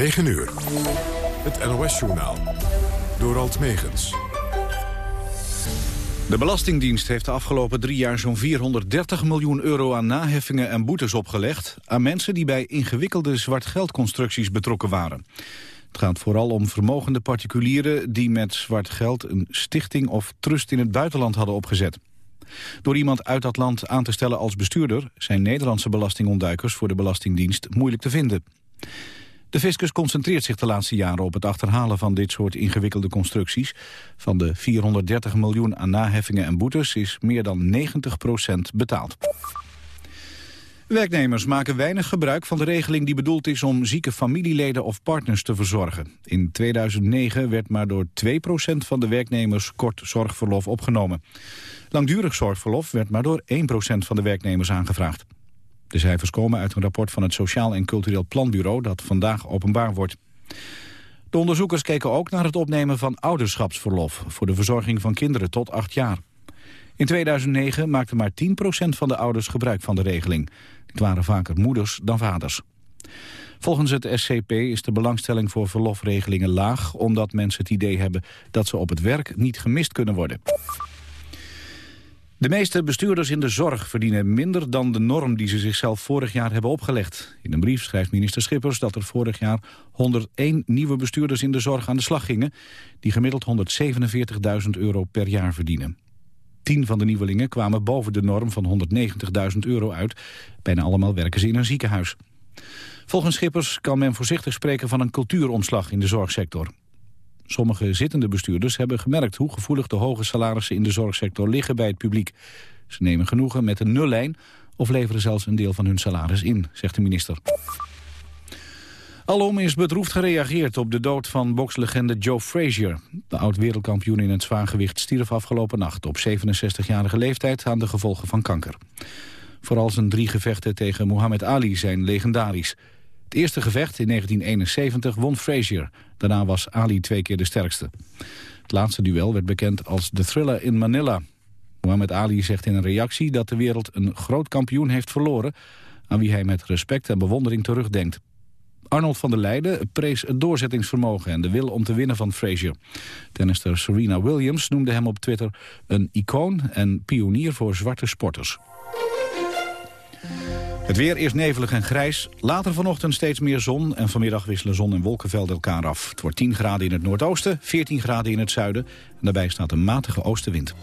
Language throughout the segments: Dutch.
9 uur. Het NOS-journaal. Door Alt Megens. De Belastingdienst heeft de afgelopen drie jaar zo'n 430 miljoen euro aan naheffingen en boetes opgelegd aan mensen die bij ingewikkelde zwartgeldconstructies betrokken waren. Het gaat vooral om vermogende particulieren die met zwart geld een stichting of trust in het buitenland hadden opgezet. Door iemand uit dat land aan te stellen als bestuurder zijn Nederlandse belastingontduikers voor de Belastingdienst moeilijk te vinden. De fiscus concentreert zich de laatste jaren op het achterhalen van dit soort ingewikkelde constructies. Van de 430 miljoen aan naheffingen en boetes is meer dan 90% betaald. Werknemers maken weinig gebruik van de regeling die bedoeld is om zieke familieleden of partners te verzorgen. In 2009 werd maar door 2% van de werknemers kort zorgverlof opgenomen. Langdurig zorgverlof werd maar door 1% van de werknemers aangevraagd. De cijfers komen uit een rapport van het Sociaal en Cultureel Planbureau dat vandaag openbaar wordt. De onderzoekers keken ook naar het opnemen van ouderschapsverlof voor de verzorging van kinderen tot 8 jaar. In 2009 maakte maar 10% van de ouders gebruik van de regeling. Het waren vaker moeders dan vaders. Volgens het SCP is de belangstelling voor verlofregelingen laag... omdat mensen het idee hebben dat ze op het werk niet gemist kunnen worden. De meeste bestuurders in de zorg verdienen minder dan de norm die ze zichzelf vorig jaar hebben opgelegd. In een brief schrijft minister Schippers dat er vorig jaar 101 nieuwe bestuurders in de zorg aan de slag gingen, die gemiddeld 147.000 euro per jaar verdienen. Tien van de nieuwelingen kwamen boven de norm van 190.000 euro uit. Bijna allemaal werken ze in een ziekenhuis. Volgens Schippers kan men voorzichtig spreken van een cultuuromslag in de zorgsector. Sommige zittende bestuurders hebben gemerkt hoe gevoelig de hoge salarissen in de zorgsector liggen bij het publiek. Ze nemen genoegen met een nullijn of leveren zelfs een deel van hun salaris in, zegt de minister. Alom is bedroefd gereageerd op de dood van bokslegende Joe Frazier. De oud-wereldkampioen in het zwaargewicht stierf afgelopen nacht op 67-jarige leeftijd aan de gevolgen van kanker. Vooral zijn drie gevechten tegen Muhammad Ali zijn legendarisch. Het eerste gevecht in 1971 won Frazier. Daarna was Ali twee keer de sterkste. Het laatste duel werd bekend als The Thriller in Manila. Muhammad Ali zegt in een reactie dat de wereld een groot kampioen heeft verloren... aan wie hij met respect en bewondering terugdenkt. Arnold van der Leijden prees het doorzettingsvermogen en de wil om te winnen van Frazier. Tennister Serena Williams noemde hem op Twitter een icoon en pionier voor zwarte sporters. Het weer is nevelig en grijs. Later vanochtend steeds meer zon. En vanmiddag wisselen zon en wolkenvelden elkaar af. Het wordt 10 graden in het noordoosten, 14 graden in het zuiden. En daarbij staat een matige oostenwind.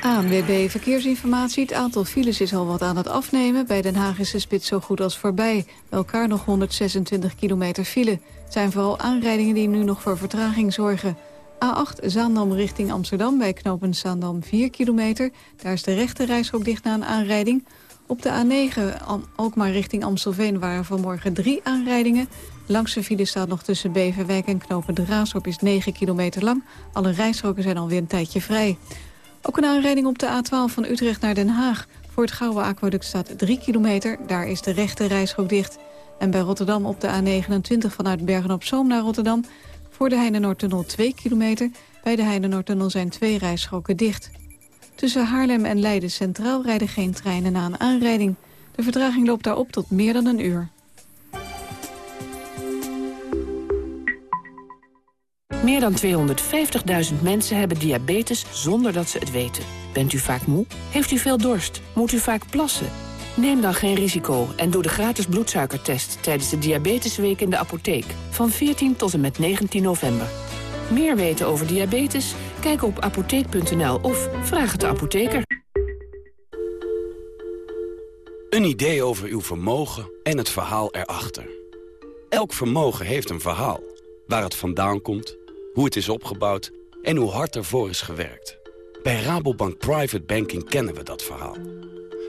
ANWB Verkeersinformatie. Het aantal files is al wat aan het afnemen. Bij Den Haag is de spits zo goed als voorbij. Bij elkaar nog 126 kilometer file. Het zijn vooral aanrijdingen die nu nog voor vertraging zorgen. A8 Zaandam richting Amsterdam bij knooppunt Zaandam 4 kilometer. Daar is de rechte dicht na een aanrijding. Op de A9 Alkmaar richting Amstelveen waren vanmorgen drie aanrijdingen. Langs de file staat nog tussen Beverwijk en knooppunt Raashop is 9 kilometer lang. Alle rijstroken zijn alweer een tijdje vrij. Ook een aanrijding op de A12 van Utrecht naar Den Haag. Voor het Gouwe Aquaduct staat 3 kilometer. Daar is de rechte dicht. En bij Rotterdam op de A29 vanuit Bergen-op-Zoom naar Rotterdam... Voor de Heinenoordtunnel 2 kilometer. Bij de Heinenoordtunnel zijn twee rijstroken dicht. Tussen Haarlem en Leiden Centraal rijden geen treinen na een aanrijding. De vertraging loopt daar op tot meer dan een uur. Meer dan 250.000 mensen hebben diabetes zonder dat ze het weten. Bent u vaak moe? Heeft u veel dorst? Moet u vaak plassen? Neem dan geen risico en doe de gratis bloedsuikertest tijdens de Diabetesweek in de apotheek van 14 tot en met 19 november. Meer weten over diabetes? Kijk op apotheek.nl of vraag het de apotheker. Een idee over uw vermogen en het verhaal erachter. Elk vermogen heeft een verhaal. Waar het vandaan komt, hoe het is opgebouwd en hoe hard ervoor is gewerkt. Bij Rabobank Private Banking kennen we dat verhaal.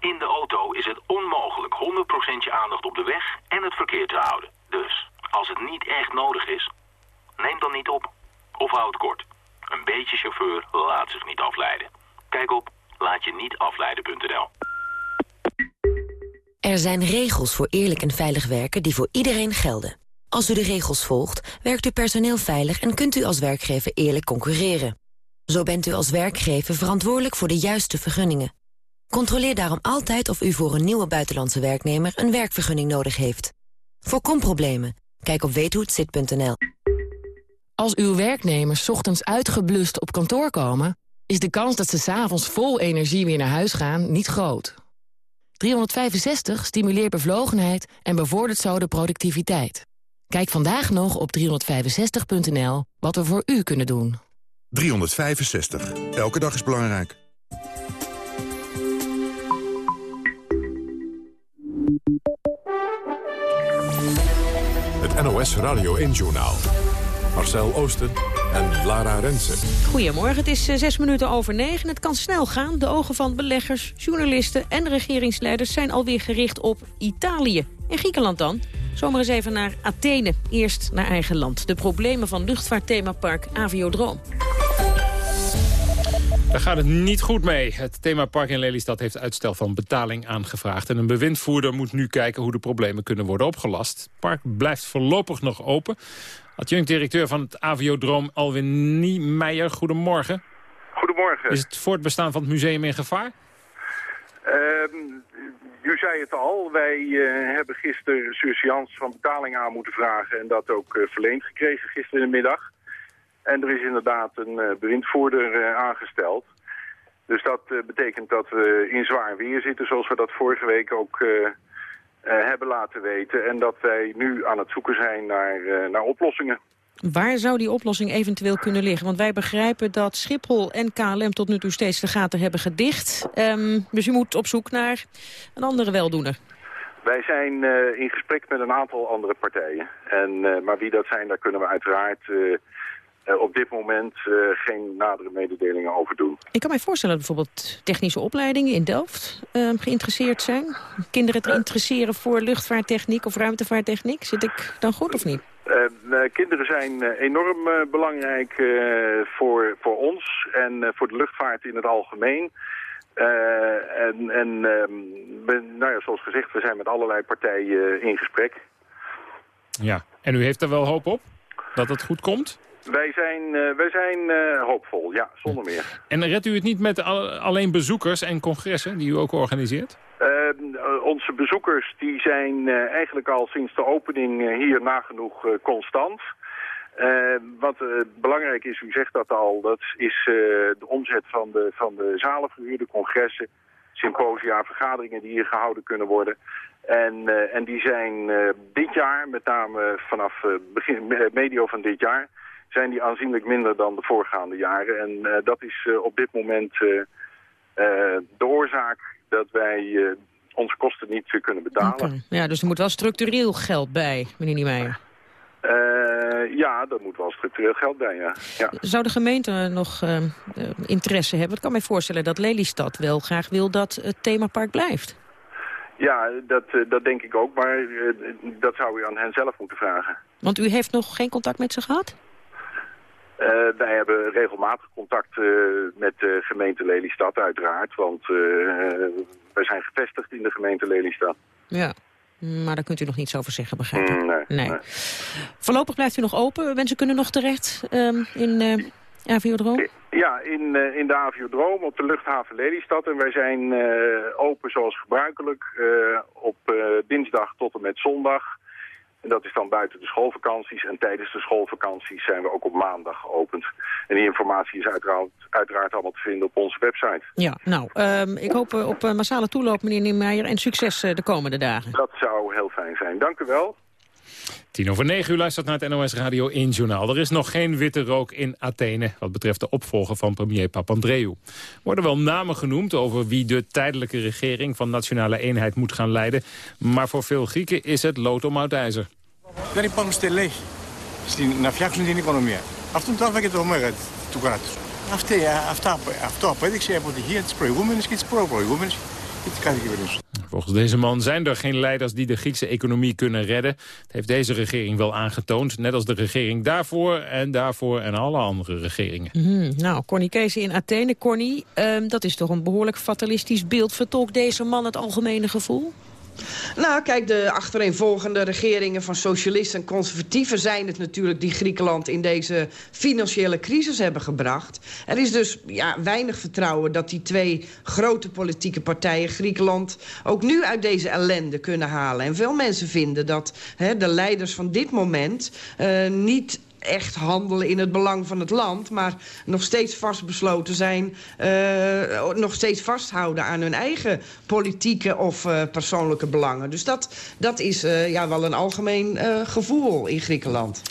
in de auto is het onmogelijk 100% je aandacht op de weg en het verkeer te houden. Dus, als het niet echt nodig is, neem dan niet op. Of houd kort. Een beetje chauffeur laat zich niet afleiden. Kijk op laatje-niet-afleiden.nl. Er zijn regels voor eerlijk en veilig werken die voor iedereen gelden. Als u de regels volgt, werkt uw personeel veilig en kunt u als werkgever eerlijk concurreren. Zo bent u als werkgever verantwoordelijk voor de juiste vergunningen. Controleer daarom altijd of u voor een nieuwe buitenlandse werknemer een werkvergunning nodig heeft. Voorkom problemen. Kijk op weethohetzit.nl. Als uw werknemers ochtends uitgeblust op kantoor komen... is de kans dat ze s'avonds vol energie weer naar huis gaan niet groot. 365 stimuleert bevlogenheid en bevordert zo de productiviteit. Kijk vandaag nog op 365.nl wat we voor u kunnen doen. 365. Elke dag is belangrijk. NOS Radio 1-journaal. Marcel Oosten en Lara Rensen. Goedemorgen, het is eh, zes minuten over negen. Het kan snel gaan. De ogen van beleggers, journalisten en regeringsleiders... zijn alweer gericht op Italië. En Griekenland dan? Zomaar eens even naar Athene. Eerst naar eigen land. De problemen van luchtvaartthemapark Aviodroom. Daar gaat het niet goed mee. Het themapark in Lelystad heeft uitstel van betaling aangevraagd. En een bewindvoerder moet nu kijken hoe de problemen kunnen worden opgelast. Het park blijft voorlopig nog open. Adjunct-directeur van het Aviodroom Alwin Niemeyer, goedemorgen. Goedemorgen. Is het voortbestaan van het museum in gevaar? Uh, u zei het al, wij uh, hebben gisteren surseance van betaling aan moeten vragen... en dat ook uh, verleend gekregen gisteren in de middag. En er is inderdaad een uh, bewindvoerder aangesteld. Dus dat betekent dat we in zwaar weer zitten, zoals we dat vorige week ook hebben laten weten. En dat wij nu aan het zoeken zijn naar, naar oplossingen. Waar zou die oplossing eventueel kunnen liggen? Want wij begrijpen dat Schiphol en KLM tot nu toe steeds de gaten hebben gedicht. Um, dus u moet op zoek naar een andere weldoener. Wij zijn uh, in gesprek met een aantal andere partijen. En, uh, maar wie dat zijn, daar kunnen we uiteraard uh, op dit moment geen nadere mededelingen over doen. Ik kan mij voorstellen dat bijvoorbeeld technische opleidingen in Delft ehm, geïnteresseerd zijn. Kinderen te interesseren voor luchtvaarttechniek of ruimtevaarttechniek. Zit ik dan goed of niet? Uh, kinderen zijn enorm uh, belangrijk voor, voor ons en voor de luchtvaart in het algemeen. en en we, nou ja, zoals gezegd, we zijn met allerlei partijen in gesprek. Ja, en u heeft er wel hoop op dat het goed komt? Wij zijn, wij zijn hoopvol, ja, zonder meer. En redt u het niet met alleen bezoekers en congressen die u ook organiseert? Uh, onze bezoekers die zijn eigenlijk al sinds de opening hier nagenoeg constant. wat belangrijk is, u zegt dat al, dat is de omzet van de, van de zalenverhuur, de congressen, symposia, vergaderingen die hier gehouden kunnen worden. En, en die zijn dit jaar, met name vanaf begin, medio van dit jaar, zijn die aanzienlijk minder dan de voorgaande jaren. En dat is op dit moment de oorzaak dat wij onze kosten niet kunnen betalen. Okay. Ja, dus er moet wel structureel geld bij, meneer Niemeyer. Ja, er moet wel structureel geld bij, ja. ja. Zou de gemeente nog interesse hebben? Ik kan me voorstellen dat Lelystad wel graag wil dat het themapark blijft. Ja, dat, dat denk ik ook, maar dat zou u aan hen zelf moeten vragen. Want u heeft nog geen contact met ze gehad? Uh, wij hebben regelmatig contact uh, met de gemeente Lelystad uiteraard, want uh, wij zijn gevestigd in de gemeente Lelystad. Ja, maar daar kunt u nog niets over zeggen, begrijp ik? Mm, nee, nee. nee, Voorlopig blijft u nog open. Mensen kunnen nog terecht um, in uh, Aviodroom? Ja, in, in de Aviodroom op de luchthaven Lelystad. En wij zijn open zoals gebruikelijk op dinsdag tot en met zondag. En dat is dan buiten de schoolvakanties. En tijdens de schoolvakanties zijn we ook op maandag geopend. En die informatie is uiteraard, uiteraard allemaal te vinden op onze website. Ja, nou, um, ik hoop op uh, massale toeloop, meneer Niemeyer, en succes uh, de komende dagen. Dat zou heel fijn zijn. Dank u wel. Tien over negen uur luistert naar het NOS Radio 1 Journaal. Er is nog geen witte rook in Athene wat betreft de opvolger van premier Papandreou. Er worden wel namen genoemd over wie de tijdelijke regering van Nationale Eenheid moet gaan leiden. Maar voor veel Grieken is het lood om oud ijzer. Δεν υπάρχουν στελέχη στην, να φτιάξουν την οικονομία. Αυτό είναι το α και το ω του κράτους. Αυτή, αυτά, αυτό απέδειξε η αποτυχία της προηγούμενης και της προπροηγούμενης Volgens deze man zijn er geen leiders die de Griekse economie kunnen redden. Dat heeft deze regering wel aangetoond. Net als de regering daarvoor en daarvoor en alle andere regeringen. Mhm. Nou, Corny Kees in Athene. Corny, ehm, dat is toch een behoorlijk fatalistisch beeld. Vertolkt deze man het algemene gevoel? Nou, kijk, de achtereenvolgende regeringen van socialisten en conservatieven... zijn het natuurlijk die Griekenland in deze financiële crisis hebben gebracht. Er is dus ja, weinig vertrouwen dat die twee grote politieke partijen... Griekenland ook nu uit deze ellende kunnen halen. En veel mensen vinden dat hè, de leiders van dit moment... Uh, niet echt handelen in het belang van het land... maar nog steeds vastbesloten zijn... Uh, nog steeds vasthouden aan hun eigen politieke of uh, persoonlijke belangen. Dus dat, dat is uh, ja, wel een algemeen gevoel in Griekenland.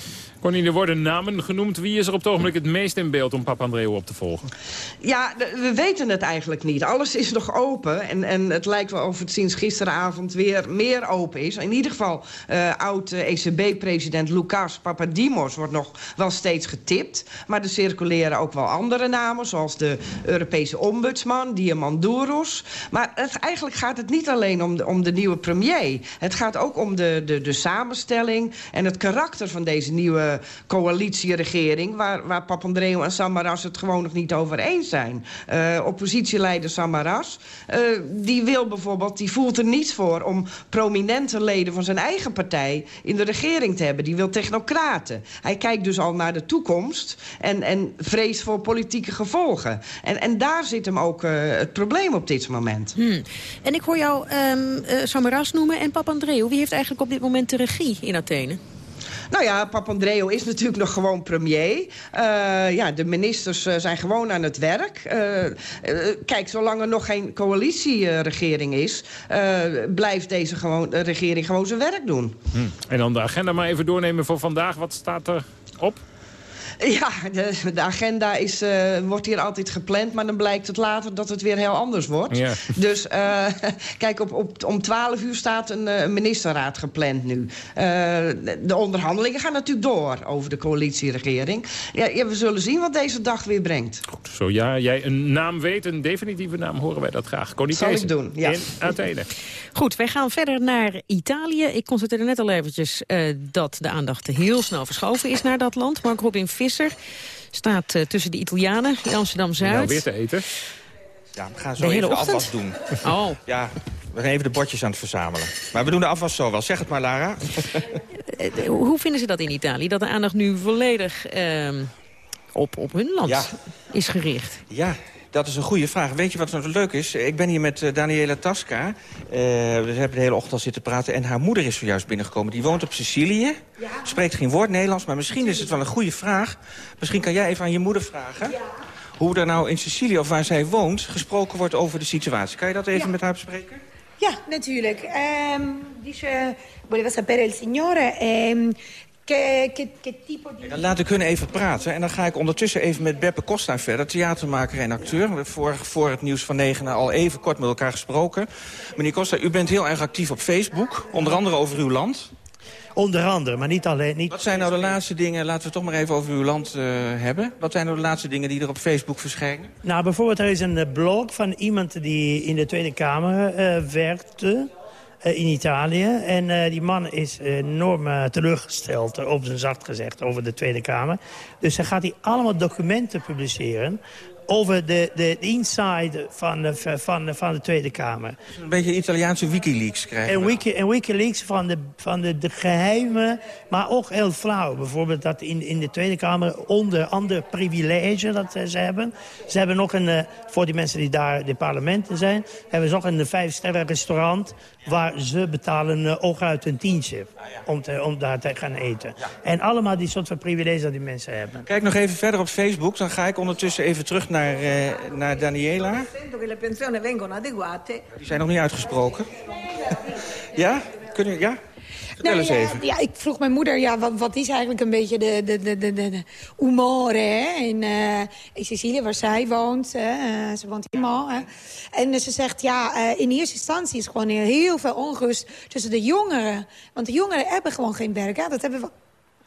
Connie, er worden namen genoemd. Wie is er op het ogenblik het meest in beeld om Papandreou op te volgen? Ja, we weten het eigenlijk niet. Alles is nog open. En, en het lijkt wel of het sinds gisteravond weer meer open is. In ieder geval, uh, oud-ECB-president Lucas Papadimos wordt nog wel steeds getipt. Maar er circuleren ook wel andere namen, zoals de Europese ombudsman, Diamandouros. Maar het, eigenlijk gaat het niet alleen om de, om de nieuwe premier. Het gaat ook om de, de, de samenstelling en het karakter van deze nieuwe coalitieregering... waar, waar Papandreou en Samaras het gewoon nog niet over eens zijn. Uh, oppositieleider Samaras, uh, die wil bijvoorbeeld... die voelt er niets voor om prominente leden van zijn eigen partij... in de regering te hebben. Die wil technocraten. Hij kijkt dus al naar de toekomst... en, en vreest voor politieke gevolgen. En, en daar zit hem ook het probleem op dit moment. Hmm. En ik hoor jou um, Samaras noemen en Papandreou. Wie heeft eigenlijk op dit moment de regie in Athene? Nou ja, Papandreou is natuurlijk nog gewoon premier. Uh, ja, de ministers uh, zijn gewoon aan het werk. Uh, kijk, zolang er nog geen coalitieregering is... blijft deze gewoon, regering gewoon zijn werk doen. Hm. En dan de agenda maar even doornemen voor vandaag. Wat staat er op? Ja, de, de agenda is, uh, wordt hier altijd gepland... maar dan blijkt het later dat het weer heel anders wordt. Ja. Dus uh, kijk, op, op, om 12 uur staat een, een ministerraad gepland nu. Uh, de onderhandelingen gaan natuurlijk door over de coalitieregering. Ja, ja, we zullen zien wat deze dag weer brengt. Goed, zo ja, jij een naam weet, een definitieve naam, horen wij dat graag. Connie Zal ik doen, ja. In Athene. Goed, wij gaan verder naar Italië. Ik constateerde net al eventjes dat de aandacht heel snel verschoven is naar dat land. Mark Robin Visser staat uh, tussen de Italianen in Amsterdam-Zuid. Nou, weer te eten. Ja, we gaan zo even de afwas doen. Oh. Ja, we zijn even de bordjes aan het verzamelen. Maar we doen de afwas zo wel. Zeg het maar, Lara. Hoe vinden ze dat in Italië? Dat de aandacht nu volledig uh, op, op hun land ja. is gericht? Ja, dat is een goede vraag. Weet je wat zo leuk is? Ik ben hier met uh, Daniela Tasca. Uh, we hebben de hele ochtend al zitten praten. En haar moeder is zojuist binnengekomen. Die woont op Sicilië. Ja. Spreekt geen woord Nederlands. Maar misschien is het wel een goede vraag. Misschien kan jij even aan je moeder vragen. Ja. Hoe er nou in Sicilië, of waar zij woont, gesproken wordt over de situatie. Kan je dat even ja. met haar bespreken? Ja, natuurlijk. Um, dice, voleva sapere il signore... Um, Che, che, che tipo di... Dan laat ik hun even praten. En dan ga ik ondertussen even met Beppe Costa verder. Theatermaker en acteur. We hebben voor, voor het nieuws van negen al even kort met elkaar gesproken. Meneer Costa, u bent heel erg actief op Facebook. Onder andere over uw land. Onder andere, maar niet alleen. Niet Wat zijn nou de laatste dingen, laten we het toch maar even over uw land uh, hebben. Wat zijn nou de laatste dingen die er op Facebook verschijnen? Nou, bijvoorbeeld er is een blog van iemand die in de Tweede Kamer uh, werkte in Italië. En uh, die man is enorm uh, teleurgesteld, op zijn zacht gezegd, over de Tweede Kamer. Dus dan gaat hij allemaal documenten publiceren over de, de, de inside van de, van, de, van de Tweede Kamer. Een beetje Italiaanse Wikileaks krijgen en, wiki, en Wikileaks van, de, van de, de geheime, maar ook heel flauw. Bijvoorbeeld dat in, in de Tweede Kamer onder andere privilege dat ze hebben. Ze hebben nog een, voor die mensen die daar de parlementen zijn... hebben ze nog een vijfsterren restaurant waar ze betalen uh, ooguit een tientje om, te, om daar te gaan eten. Ja. En allemaal die soort van privileges dat die mensen hebben. Kijk nog even verder op Facebook, dan ga ik ondertussen even terug naar, uh, naar Daniela. Die zijn nog niet uitgesproken. ja? Kunnen, ja? Vertel nou, ja, even. Ja, ik vroeg mijn moeder, ja, wat, wat is eigenlijk een beetje de, de, de, de, de humore hè? In, uh, in Sicilië, waar zij woont. Hè? Uh, ze woont helemaal. Hè? En ze zegt, ja, uh, in eerste instantie is gewoon heel veel onrust tussen de jongeren. Want de jongeren hebben gewoon geen werk. Dat hebben we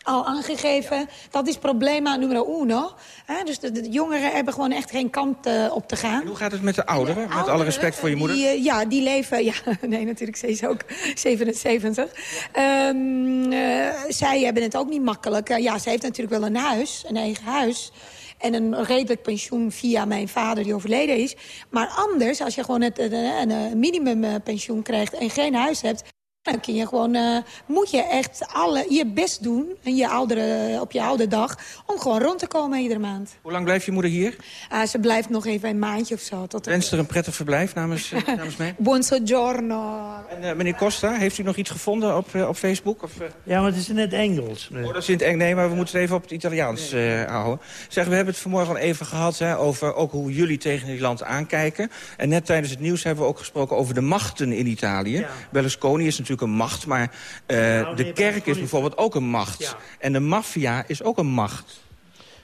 al aangegeven. Dat is problema numero uno. Hè? Dus de, de, jongeren hebben gewoon echt geen kant uh, op te gaan. En hoe gaat het met de ouderen? De met ouderen, alle respect voor je moeder. Die, uh, ja, die leven... Ja, nee, natuurlijk, ze is ook 77. Um, uh, zij hebben het ook niet makkelijk. ja, ze heeft natuurlijk wel een huis, een eigen huis. En een redelijk pensioen via mijn vader die overleden is. Maar anders, als je gewoon het, een, een minimumpensioen krijgt en geen huis hebt... Dan kun je gewoon, uh, moet je echt alle, je best doen in je oudere, op je oude dag... om gewoon rond te komen iedere maand. Hoe lang blijft je moeder hier? Uh, ze blijft nog even een maandje of zo. Tot Wens er een prettig verblijf namens, uh, namens mij? Buongiorno. En meneer Costa, heeft u nog iets gevonden op, op Facebook? Of, Ja, maar het is in het Engels. Oh, dat is in het Engels. Nee, maar we moeten het even op het Italiaans houden. Zeg, we hebben het vanmorgen al even gehad hè, over ook hoe jullie tegen dit land aankijken. En net tijdens het nieuws hebben we ook gesproken over de machten in Italië. Ja. Berlusconi is natuurlijk een macht, maar uh, nou, de kerk is bijvoorbeeld ook een macht. Ja. En de maffia is ook een macht.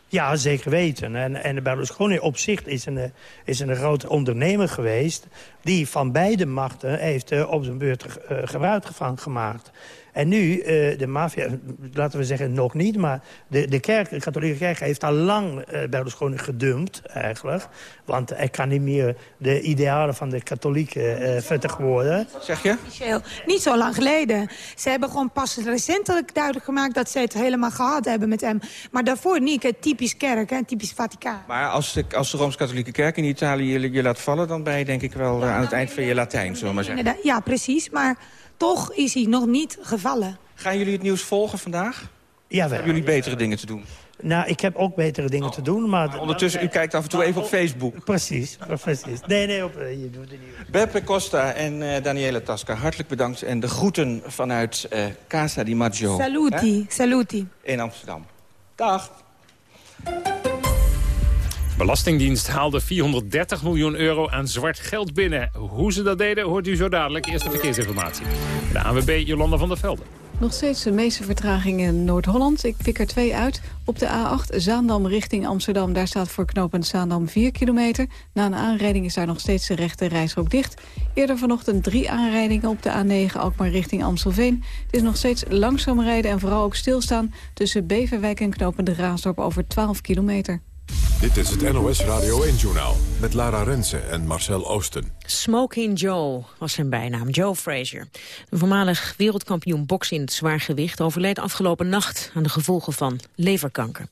Ja, zeker weten. En, en Berlusconi op zich is een, is een grote ondernemer geweest... die van beide machten heeft uh, op zijn beurt uh, gebruik van gemaakt. En nu, uh, de maffia, laten we zeggen nog niet... maar de, de, kerk, de katholieke kerk heeft al lang uh, Berlusconi gedumpt, eigenlijk. Want hij kan niet meer de idealen van de katholieken uh, vertegenwoordigen. Zeg je? Michel, niet zo lang geleden. Ze hebben gewoon pas recentelijk duidelijk gemaakt... dat ze het helemaal gehad hebben met hem. Maar daarvoor niet, typisch kerk, hè, typisch Vaticaan. Maar als de, als de Rooms-Katholieke Kerk in Italië je, je, laat vallen... dan ben je denk ik wel ja, aan het eind van je Latijn, zullen we maar zeggen. Ja, precies, maar... Toch is hij nog niet gevallen. Gaan jullie het nieuws volgen vandaag? Ja, Hebben jullie betere dingen te doen? Nou, ik heb ook betere dingen te doen, maar... maar ondertussen, u kijkt af en toe even op Facebook. Precies, precies. Nee, nee, op, je doet het niet. Beppe Costa en uh, Daniela Tasca, hartelijk bedankt. En de groeten vanuit uh, Casa di Maggio. Saluti, He? saluti. In Amsterdam. Dag. Belastingdienst haalde 430 miljoen euro aan zwart geld binnen. Hoe ze dat deden, hoort u zo dadelijk. Eerste verkeersinformatie. De ANWB Jolanda van der Velde. Nog steeds de meeste vertragingen in Noord-Holland. Ik pik er twee uit. Op de A8 Zaandam richting Amsterdam. Daar staat voor knooppunt Zaandam 4 kilometer. Na een aanrijding is daar nog steeds de rechte reisrook dicht. Eerder vanochtend drie aanrijdingen op de A9 Alkmaar richting Amstelveen. Het is nog steeds langzaam rijden en vooral ook stilstaan... tussen Beverwijk en knooppunt de Raasdorp over 12 kilometer. Dit is het NOS Radio 1-journaal met Lara Rensen en Marcel Oosten. Smoking Joe was zijn bijnaam, Joe Frazier. De voormalig wereldkampioen boksen in het zwaargewicht... overleed afgelopen nacht aan de gevolgen van leverkanker.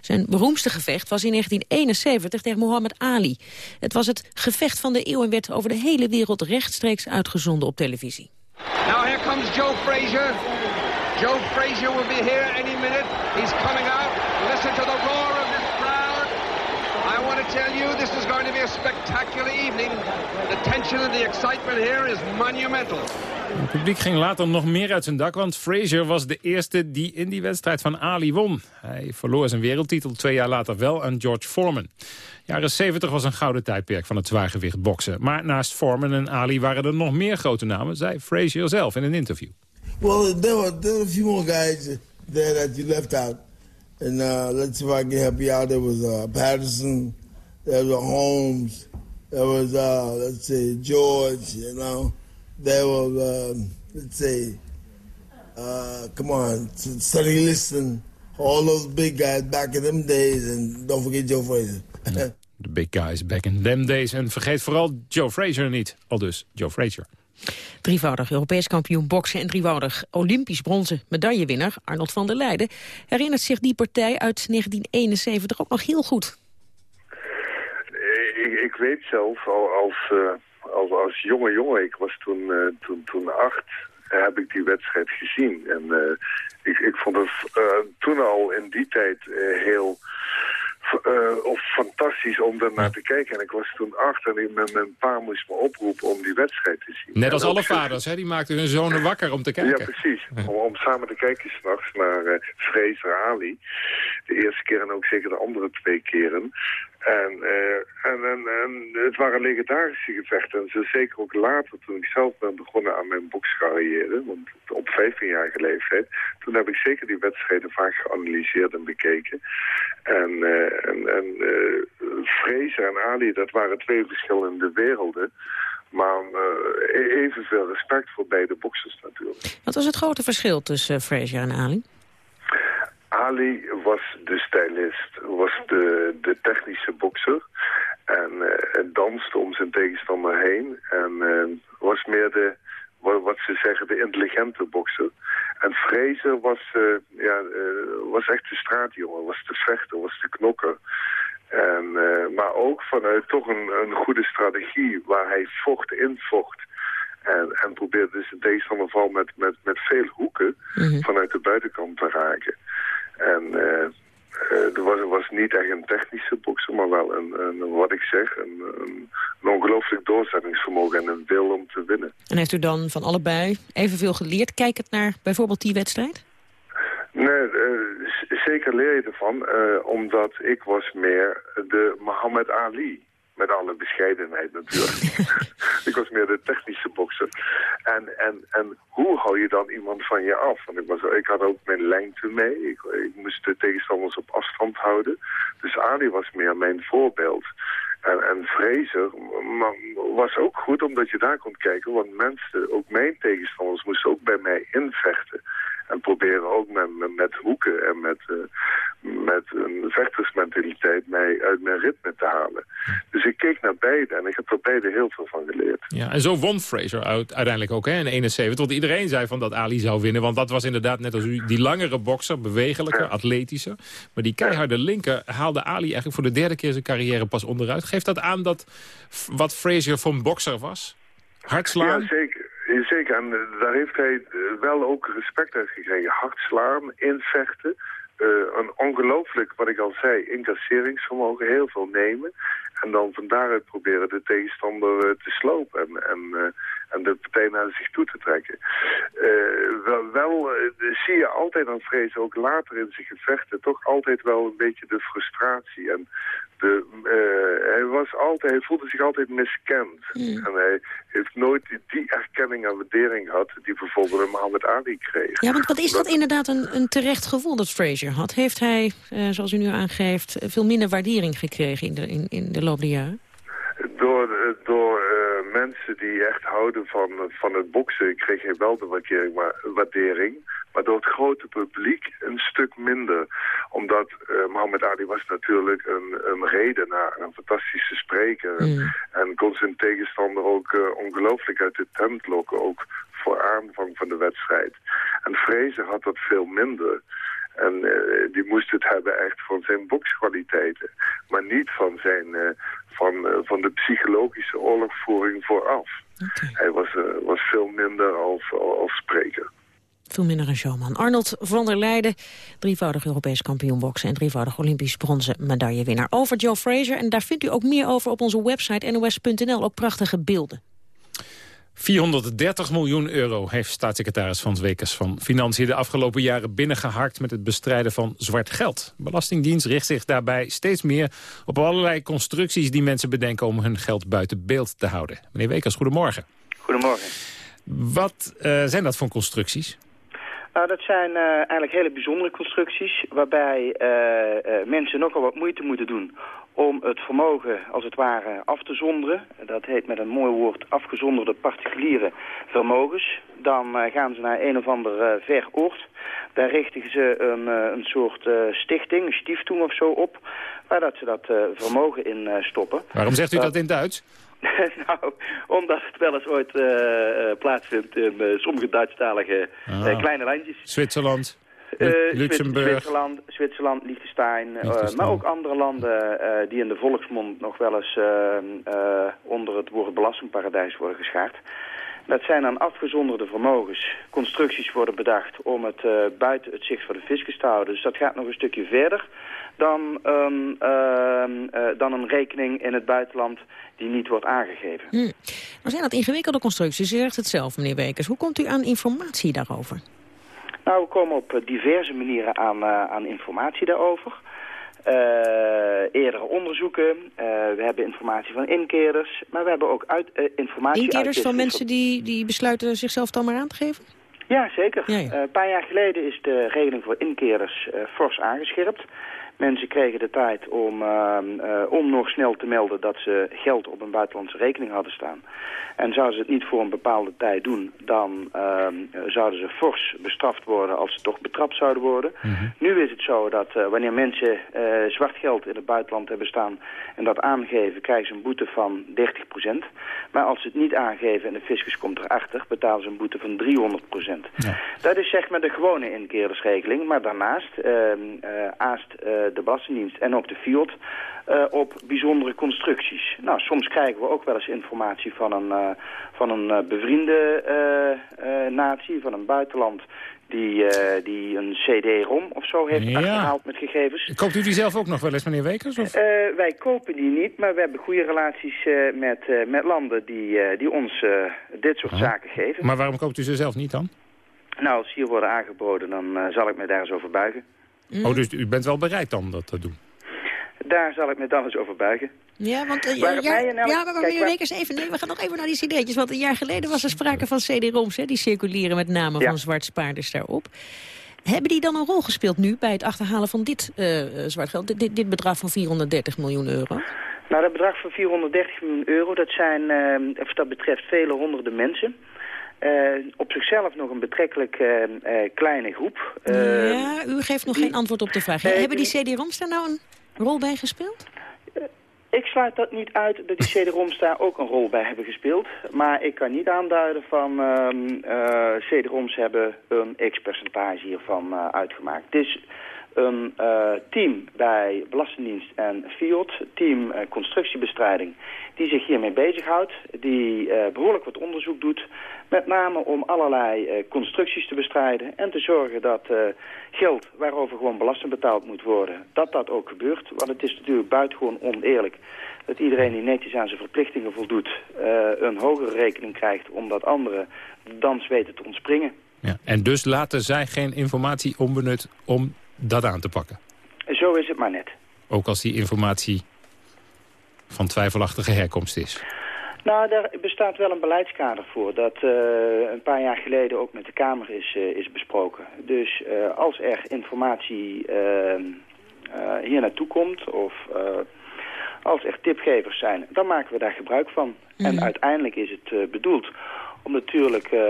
Zijn beroemdste gevecht was in 1971 tegen Muhammad Ali. Het was het gevecht van de eeuw en werd over de hele wereld... rechtstreeks uitgezonden op televisie. Now here comes Joe Frazier. Joe Frazier will be here any minute. He's coming out. Listen to the roar of this crowd. I want to tell you, this is going to be a spectacular evening. The tension and the excitement here is monumental. Het publiek ging later nog meer uit zijn dak, want Frazier was de eerste die in die wedstrijd van Ali won. Hij verloor zijn wereldtitel twee jaar later wel aan George Foreman. Jaren 70 was een gouden tijdperk van het zwaargewicht boksen. Maar naast Foreman en Ali waren er nog meer grote namen, zei Frazier zelf in een interview. Well, there were, there were a few more guys there that you left out. And uh, let's see if I can help you out. There was uh, Patterson, there was Holmes, there was, uh, let's say, George, you know. There was, um, let's say, uh, come on, Sonny Liston, all those big guys back in them days. And don't forget Joe Frazier. De big guys back in them days. En vergeet vooral Joe Frazier niet. Al dus Joe Frazier. Drievoudig Europees kampioen boksen en drievoudig Olympisch bronzen medaillewinnaar Arnold van der Leijden herinnert zich die partij uit 1971 ook nog heel goed. Ik, ik weet zelf al als, uh, als, als jonge jongen, ik was toen, uh, toen, toen acht, heb ik die wedstrijd gezien. En uh, ik, ik vond het toen al in die tijd heel of fantastisch om er naar te kijken. En ik was toen achter en mijn, mijn pa moest me oproepen om die wedstrijd te zien. Net als alle vaders, hè? die maakten hun zonen wakker om te kijken. Ja, precies. Om, om samen te kijken s'nachts naar Fraser Ali. De eerste keer en ook zeker de andere twee keren. En, uh, en, en, en, het waren legendarische gevechten. En zo zeker ook later, toen ik zelf ben begonnen aan mijn bokscarrière, want op 15-jarige leeftijd, toen heb ik zeker die wedstrijden vaak geanalyseerd en bekeken. En, uh, en, en uh, Fraser en Ali, dat waren twee verschillende werelden. Maar uh, evenveel respect voor beide boksers natuurlijk. Wat was het grote verschil tussen Fraser en Ali? Ali was de stylist, was de, de technische bokser. En uh, danste om zijn tegenstander heen. En uh, was meer de, wat, ze zeggen, de intelligente bokser. En Fraser was, uh, ja, was echt de straatjongen, was de vechter, was de knokker. En, maar ook vanuit toch een, een goede strategie waar hij vocht in vocht. En, en probeerde dus de tegenstander vooral met, met, met veel hoeken Mhm. vanuit de buitenkant te raken. En uh, uh, er was, was niet echt een technische bokser, maar wel een, een wat ik zeg, een, een, een ongelooflijk doorzettingsvermogen en een wil om te winnen. En heeft u dan van allebei evenveel geleerd, kijkend naar bijvoorbeeld die wedstrijd? Nee, uh, zeker leer je ervan, omdat ik was meer de Muhammad Ali. Met alle bescheidenheid natuurlijk. was meer de technische bokser. En, en, en hoe hou je dan iemand van je af? Want ik, was, ik had ook mijn lengte mee. Ik, ik moest de tegenstanders op afstand houden. Dus Ali was meer mijn voorbeeld. En, en Fraser was ook goed omdat je daar kon kijken. Want mensen, ook mijn tegenstanders, moesten ook bij mij invechten. En proberen ook met, met, met hoeken en met, uh, met een vechtersmentaliteit mij uit mijn ritme te halen. Dus ik keek naar beide en ik heb er beide heel veel van geleerd. Ja, en zo won Fraser uit, uiteindelijk ook hè, in 71. Want iedereen zei van dat Ali zou winnen. Want dat was inderdaad net als u die langere bokser, bewegelijker, ja. atletischer. Maar die keiharde linker haalde Ali eigenlijk voor de derde keer zijn carrière pas onderuit. Geeft dat aan dat wat Fraser voor een bokser was? Hard slaan? Ja, zeker. Zeker, en daar heeft hij wel ook respect uit gekregen. Hard slaan, invechten. Een ongelooflijk, wat ik al zei, incasseringsvermogen. Heel veel nemen. En dan van daaruit proberen de tegenstander uh, te slopen. En, en, uh, en de partij naar zich toe te trekken. wel wel zie je altijd aan Vrees, ook later in zijn gevechten, toch altijd wel een beetje de frustratie. En de, uh, hij, was altijd, hij voelde zich altijd miskend. Hmm. En hij heeft nooit die, erkenning en waardering gehad die bijvoorbeeld een Mohammed Ali kreeg. Ja, want wat is dat, dat inderdaad een, een terecht gevoel dat Frazier had? Heeft hij, uh, zoals u nu aangeeft, veel minder waardering gekregen in de, in, in de der jaren? Door, door uh, mensen die echt houden van, van het boksen kreeg hij wel de waardering, maar, waardering. Maar door het grote publiek een stuk minder. Omdat uh, Mohammed Ali was natuurlijk een, een redenaar, een fantastische spreker. Mm. En kon zijn tegenstander ook uh, ongelooflijk uit de tent lokken. Ook voor aanvang van de wedstrijd. En Fraser had dat veel minder. En uh, die moest het hebben echt van zijn bokskwaliteiten. Maar niet van, zijn, uh, van, uh, van de psychologische oorlogvoering vooraf. Okay. Hij was, was veel minder als, als spreker. Veel minder een showman. Arnold van der Leijden, drievoudig Europees kampioen boksen... en drievoudig Olympisch bronzen medaillewinnaar. Over Joe Frazier, en daar vindt u ook meer over op onze website nos.nl. Ook prachtige beelden. 430 miljoen euro heeft staatssecretaris Van Wekers van Financiën de afgelopen jaren binnengeharkt met het bestrijden van zwart geld. Belastingdienst richt zich daarbij steeds meer op allerlei constructies die mensen bedenken om hun geld buiten beeld te houden. Meneer Wekers, goedemorgen. Goedemorgen. Wat uh, zijn dat voor constructies? Nou, dat zijn uh, eigenlijk hele bijzondere constructies waarbij uh, mensen nogal wat moeite moeten doen om het vermogen als het ware af te zonderen. Dat heet met een mooi woord afgezonderde particuliere vermogens. Dan uh, gaan ze naar een of ander uh, ver oord. Daar richten ze een, uh, een soort stichting, een stiftung of zo op... waar dat ze dat vermogen in stoppen. Waarom zegt u dat, dat in Duits? nou, omdat het wel eens ooit plaatsvindt in sommige Duitsstalige ah. kleine landjes. Zwitserland? Uh, Luxemburg. Zwitserland, Zwitserland Liechtenstein, uh, maar ook andere landen uh, die in de volksmond nog wel eens onder het woord belastingparadijs worden geschaard. Dat zijn dan afgezonderde vermogens. Constructies worden bedacht om het buiten het zicht van de fiscus te houden. Dus dat gaat nog een stukje verder dan, um, dan een rekening in het buitenland die niet wordt aangegeven. Hm. Nou zijn dat ingewikkelde constructies, u zegt het zelf, meneer Bekers. Hoe komt u aan informatie daarover? Nou, we komen op diverse manieren aan, uh, aan informatie daarover. Uh, eerdere onderzoeken, uh, we hebben informatie van inkeerders, maar we hebben ook uit, informatie... Inkeerders van mensen die, die besluiten zichzelf dan maar aan te geven? Ja, zeker. Ja, ja. een paar jaar geleden is de regeling voor inkeerders fors aangescherpt. Mensen kregen de tijd om, uh, uh, om nog snel te melden dat ze geld op een buitenlandse rekening hadden staan. En zouden ze het niet voor een bepaalde tijd doen, dan uh, zouden ze fors bestraft worden als ze toch betrapt zouden worden. Mhm. Mm -hmm. Nu is het zo dat wanneer mensen zwart geld in het buitenland hebben staan en dat aangeven, krijgen ze een boete van 30%. Maar als ze het niet aangeven en de fiscus komt erachter, betalen ze een boete van 300%. Dat is zeg maar de gewone inkeerdersregeling. Maar daarnaast ehm, eh, aast eh, de Belastingdienst en ook de FIOD eh, op bijzondere constructies. Nou, soms krijgen we ook wel eens informatie van een, van een bevriende natie, van een buitenland die, die een CD-ROM of zo heeft Ja. achterhaald met gegevens. Koopt u die zelf ook nog wel eens, meneer Wekers? Of? Eh, wij kopen die niet, maar we hebben goede relaties eh, met, eh, met landen die, eh, die ons eh, dit soort zaken geven. Maar waarom koopt u ze zelf niet dan? Nou, als hier worden aangeboden, dan eh, zal ik me daar eens over buigen. Oh, dus u bent wel bereid dan dat te doen? Daar zal ik me dan eens over buigen. Ja, want uh, het ja, nou- ja, maar kijk, meneer waar- even, nee, we gaan nog even naar die cd'tjes. Want een jaar geleden was er sprake van cd-roms, hè, die circuleren met namen van zwartspaarders daarop. Hebben die dan een rol gespeeld nu bij het achterhalen van dit eh, eh, zwart geld, dit, dit, bedrag van 430 miljoen euro? Nou, dat bedrag van 430 miljoen euro, dat zijn, eh, of dat betreft vele honderden mensen. Eh, op zichzelf nog een betrekkelijk eh, eh, kleine groep. Eh, ja, u geeft nog die- geen antwoord op de vraag. Hebben die cd-roms daar nou een rol bij gespeeld? Ik sluit dat niet uit dat die CD-ROMs daar ook een rol bij hebben gespeeld. Maar ik kan niet aanduiden van ehm eh, CD-ROMs hebben een x-percentage hiervan uitgemaakt. Het is een team bij Belastingdienst en FIOD, team constructiebestrijding, die zich hiermee bezighoudt. Die eh, behoorlijk wat onderzoek doet, met name om allerlei eh, constructies te bestrijden en te zorgen dat eh, geld waarover gewoon belasting betaald moet worden, dat dat ook gebeurt. Want het is natuurlijk buitengewoon oneerlijk dat iedereen die netjes aan zijn verplichtingen voldoet eh, een hogere rekening krijgt omdat anderen de dans weten te ontspringen. Ja. En dus laten zij geen informatie onbenut om dat aan te pakken? Zo is het maar net. Ook als die informatie van twijfelachtige herkomst is? Nou, daar bestaat wel een beleidskader voor dat eh, een paar jaar geleden ook met de Kamer is, eh, is besproken. Dus eh, als er informatie eh, eh, hier naartoe komt of als er tipgevers zijn, dan maken we daar gebruik van. En uiteindelijk is het bedoeld om natuurlijk eh,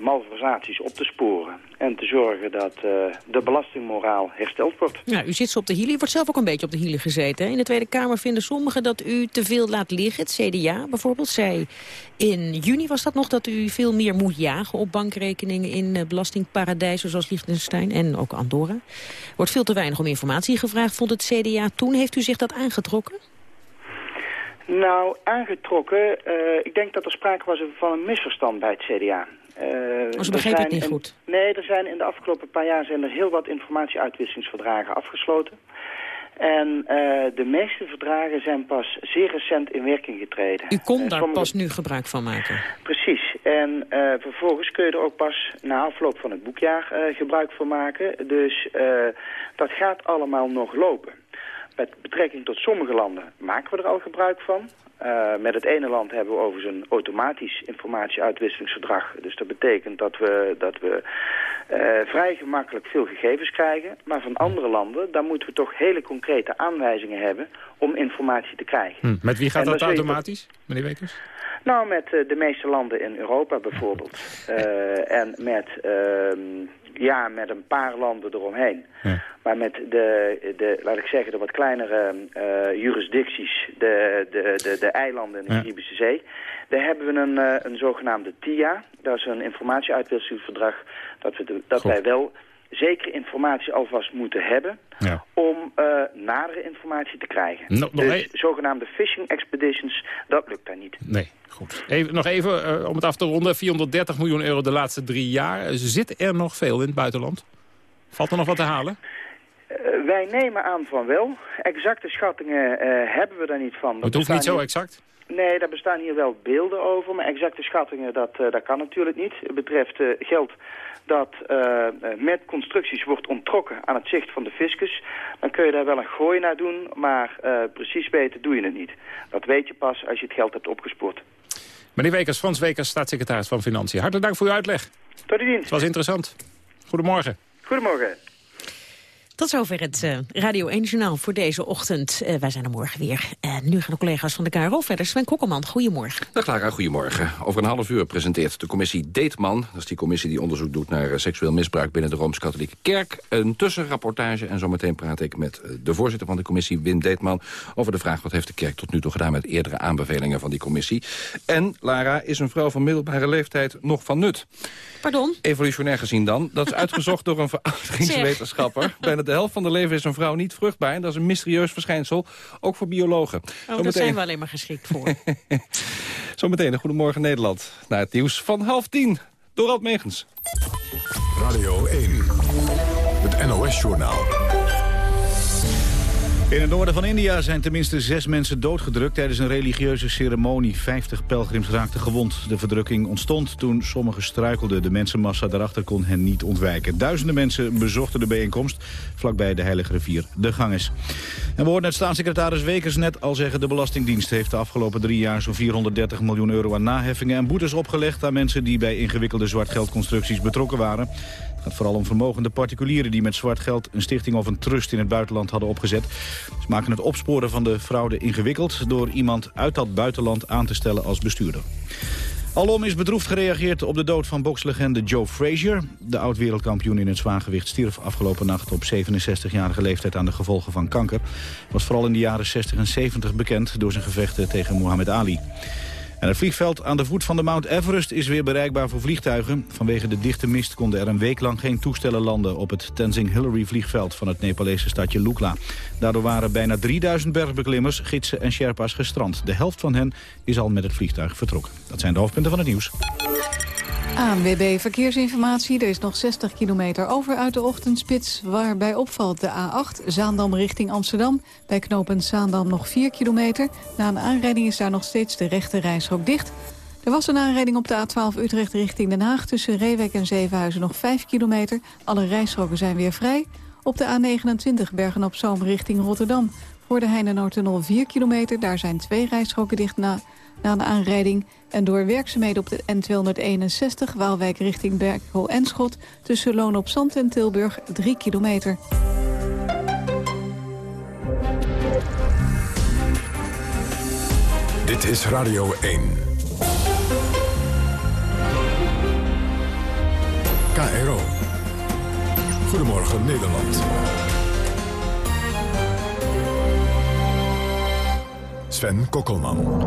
malversaties op te sporen en te zorgen dat eh, de belastingmoraal hersteld wordt. Nou, u zit zo op de hielen. U wordt zelf ook een beetje op de hielen gezeten. In de Tweede Kamer vinden sommigen dat u te veel laat liggen. Het CDA bijvoorbeeld zei in juni was dat nog dat u veel meer moet jagen op bankrekeningen in eh, belastingparadijzen zoals Liechtenstein en ook Andorra. Wordt veel te weinig om informatie gevraagd, vond het CDA toen. Heeft u zich dat aangetrokken? Nou, aangetrokken. eh, ik denk dat er sprake was van een misverstand bij het CDA. Eh, Oh, ze begreep het niet in- goed. Nee, er zijn in de afgelopen paar jaar zijn er heel wat informatieuitwisselingsverdragen afgesloten. En eh, de meeste verdragen zijn pas zeer recent in werking getreden. U kon daar sommige- pas nu gebruik van maken. Precies. En vervolgens kun je er ook pas na afloop van het boekjaar gebruik van maken. Dus dat gaat allemaal nog lopen. Met betrekking tot sommige landen maken we er al gebruik van. Eh, met het ene land hebben we overigens een automatisch informatieuitwisselingsverdrag. Dus dat betekent dat we, dat we eh, vrij gemakkelijk veel gegevens krijgen. Maar van andere landen, daar moeten we toch hele concrete aanwijzingen hebben om informatie te krijgen. Hm. Met wie gaat dat automatisch, meneer Wekers? nou, met eh, de meeste landen in Europa bijvoorbeeld. En met, ehm, ja, met een paar landen eromheen. Maar met de, de, laat ik zeggen, de wat kleinere eh, jurisdicties, de, de, de, de eilanden in de Ja. Caribische Zee, daar hebben we een, eh, een zogenaamde TIA. Dat is een informatieuitwisselingsverdrag dat, we de- dat wij wel zekere informatie alvast moeten hebben Ja. om eh, nadere informatie te krijgen. No- nog dus e- zogenaamde phishing expeditions, dat lukt daar niet. Nee, goed. Even, nog even eh, om het af te ronden. 430 miljoen euro de laatste drie jaar. Zit er nog veel in het buitenland? Valt er nog wat te halen? Eh, wij nemen aan van wel. Exacte schattingen hebben we daar niet van. Het hoeft niet zo exact. Nee, daar bestaan hier wel beelden over, maar exacte schattingen, dat, dat kan natuurlijk niet. Het betreft geld dat eh, eh, met constructies wordt onttrokken aan het zicht van de fiscus. Dan kun je daar wel een gooi naar doen, maar eh, precies weten doe je het niet. Dat weet je pas als je het geld hebt opgespoord. Meneer Wekers, Frans Wekers, staatssecretaris van Financiën. Hartelijk dank voor uw uitleg. Tot de dienst. Het was interessant. Goedemorgen. Goedemorgen. Tot zover het uh, Radio 1-journaal voor deze ochtend. Uh, wij zijn er morgen weer. En nu gaan de collega's van de KRO verder. Sven Kokkelman, goedemorgen. Dag Clara, goedemorgen. Over een half uur presenteert de commissie Deetman... dat is die commissie die onderzoek doet naar uh, seksueel misbruik... binnen de Rooms-Katholieke Kerk. Een tussenrapportage en zometeen praat ik met de voorzitter van de commissie... Wim Deetman, over de vraag... wat heeft de kerk tot nu toe gedaan met eerdere aanbevelingen van die commissie. En, Lara, is een vrouw van middelbare leeftijd nog van nut? Pardon? Evolutionair gezien dan. Dat is uitgezocht door een verouderingswetenschapper. Bijna de helft van de leven is een vrouw niet vruchtbaar. En dat is een mysterieus verschijnsel, ook voor biologen. Oh, Zometeen... daar zijn we alleen maar geschikt voor. Zometeen een Goedemorgen Nederland. Naar het nieuws van half tien. Dorald Megens. Radio 1. Het NOS-journaal. In het noorden van India zijn tenminste zes mensen doodgedrukt tijdens een religieuze ceremonie. Vijftig pelgrims raakten gewond. De verdrukking ontstond toen sommigen struikelden. De mensenmassa daarachter kon hen niet ontwijken. Duizenden mensen bezochten de bijeenkomst vlakbij de heilige rivier de Ganges. En we hoorden het staatssecretaris Wekers net al zeggen... de Belastingdienst heeft de afgelopen drie jaar zo'n 430 miljoen euro aan naheffingen en boetes opgelegd aan mensen die bij ingewikkelde zwartgeldconstructies betrokken waren. Het gaat vooral om vermogende particulieren die met zwart geld een stichting of een trust in het buitenland hadden opgezet. Ze maken het opsporen van de fraude ingewikkeld door iemand uit dat buitenland aan te stellen als bestuurder. Alom is bedroefd gereageerd op de dood van bokslegende Joe Frazier. De oud-wereldkampioen in het zwaargewicht stierf afgelopen nacht op 67-jarige leeftijd aan de gevolgen van kanker. Was vooral in de jaren 60 en 70 bekend door zijn gevechten tegen Muhammad Ali. En het vliegveld aan de voet van de Mount Everest is weer bereikbaar voor vliegtuigen. Vanwege de dichte mist konden er een week lang geen toestellen landen... op het Tenzing Hillary vliegveld van het Nepalese stadje Lukla. Daardoor waren bijna 3000 bergbeklimmers, gidsen en sherpa's gestrand. De helft van hen is al met het vliegtuig vertrokken. Dat zijn de hoofdpunten van het nieuws. ANWB Verkeersinformatie. Er is nog 60 kilometer over uit de ochtendspits... waarbij opvalt de A8 Zaandam richting Amsterdam. Bij knooppunt Zaandam nog 4 kilometer. Na een aanrijding is daar nog steeds de rechte reishok dicht. Er was een aanrijding op de A12 Utrecht richting Den Haag... tussen Reewek en Zevenhuizen nog 5 kilometer. Alle rijstroken zijn weer vrij. Op de A29 Bergen-op-Zoom richting Rotterdam... voor de Heinenoordtunnel 4 kilometer. Daar zijn twee rijstroken dicht na, na een aanrijding... En door werkzaamheden op de N261 Waalwijk richting Berkel en Schot... tussen Loon op Zand en Tilburg 3 kilometer. Dit is Radio 1. KRO. Goedemorgen Nederland. Sven Kokkelman.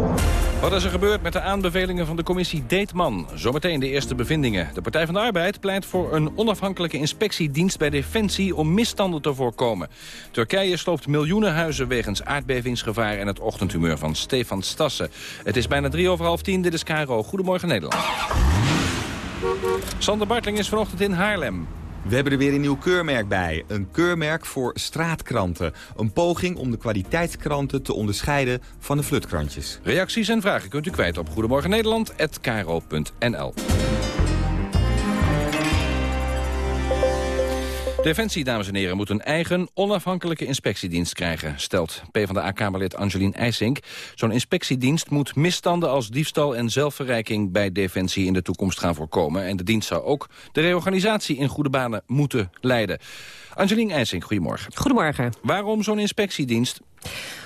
Wat is er gebeurd met de aanbevelingen van de commissie Deetman? Zometeen de eerste bevindingen. De Partij van de Arbeid pleit voor een onafhankelijke inspectiedienst bij Defensie om misstanden te voorkomen. Turkije sloopt miljoenen huizen wegens aardbevingsgevaar en het ochtendhumeur van Stefan Stassen. Het is bijna drie over half tien, dit is KRO. Goedemorgen Nederland. Sander Bartling is vanochtend in Haarlem. We hebben er weer een nieuw keurmerk bij. Een keurmerk voor straatkranten. Een poging om de kwaliteitskranten te onderscheiden van de flutkrantjes. Reacties en vragen kunt u kwijt op Goedemorgen Nederland@kro.nl. Defensie, dames en heren, moet een eigen onafhankelijke inspectiedienst krijgen, stelt PvdA-kamerlid Angelien IJsink. Zo'n inspectiedienst moet misstanden als diefstal en zelfverrijking bij Defensie in de toekomst gaan voorkomen. En de dienst zou ook de reorganisatie in goede banen moeten leiden. Angelien IJsink, goedemorgen. Goedemorgen. Waarom zo'n inspectiedienst?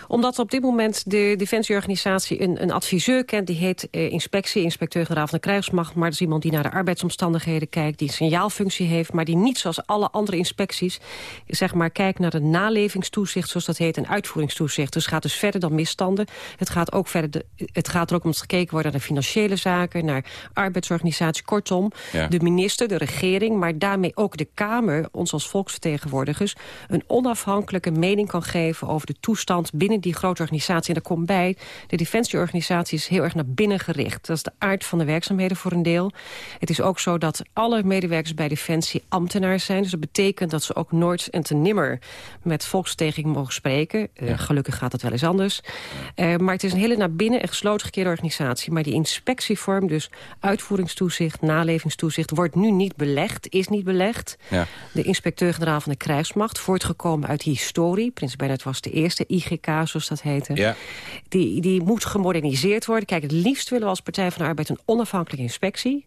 Omdat op dit moment de Defensieorganisatie een, een adviseur kent... die heet uh, inspectie, inspecteur-generaal van de krijgsmacht... maar dat is iemand die naar de arbeidsomstandigheden kijkt... die een signaalfunctie heeft, maar die niet zoals alle andere inspecties... zeg maar kijkt naar de nalevingstoezicht, zoals dat heet... en uitvoeringstoezicht. Dus het gaat dus verder dan misstanden. Het gaat, ook verder de, het gaat er ook om dat gekeken wordt naar de financiële zaken... naar arbeidsorganisatie, kortom. Ja. De minister, de regering, maar daarmee ook de Kamer... ons als volksvertegenwoordigers... een onafhankelijke mening kan geven over de toestand binnen die grote organisatie. En daar komt bij, de defensieorganisatie is heel erg naar binnen gericht. Dat is de aard van de werkzaamheden voor een deel. Het is ook zo dat alle medewerkers bij Defensie ambtenaar zijn. Dus dat betekent dat ze ook nooit en te nimmer met volksvertegenwoordiging mogen spreken. Eh. Uh, gelukkig gaat dat wel eens anders. Uh, maar het is een hele naar binnen en gesloten gekeerde organisatie. Maar die inspectievorm, dus uitvoeringstoezicht, nalevingstoezicht... wordt nu niet belegd, is niet belegd. Ja. De inspecteur-generaal van de krijgsmacht, voortgekomen uit die historie... Prins Bernhard was de eerste, IGK zoals dat heette. Ja. Die, die moet gemoderniseerd worden. Kijk, het liefst willen we als Partij van de Arbeid een onafhankelijke inspectie.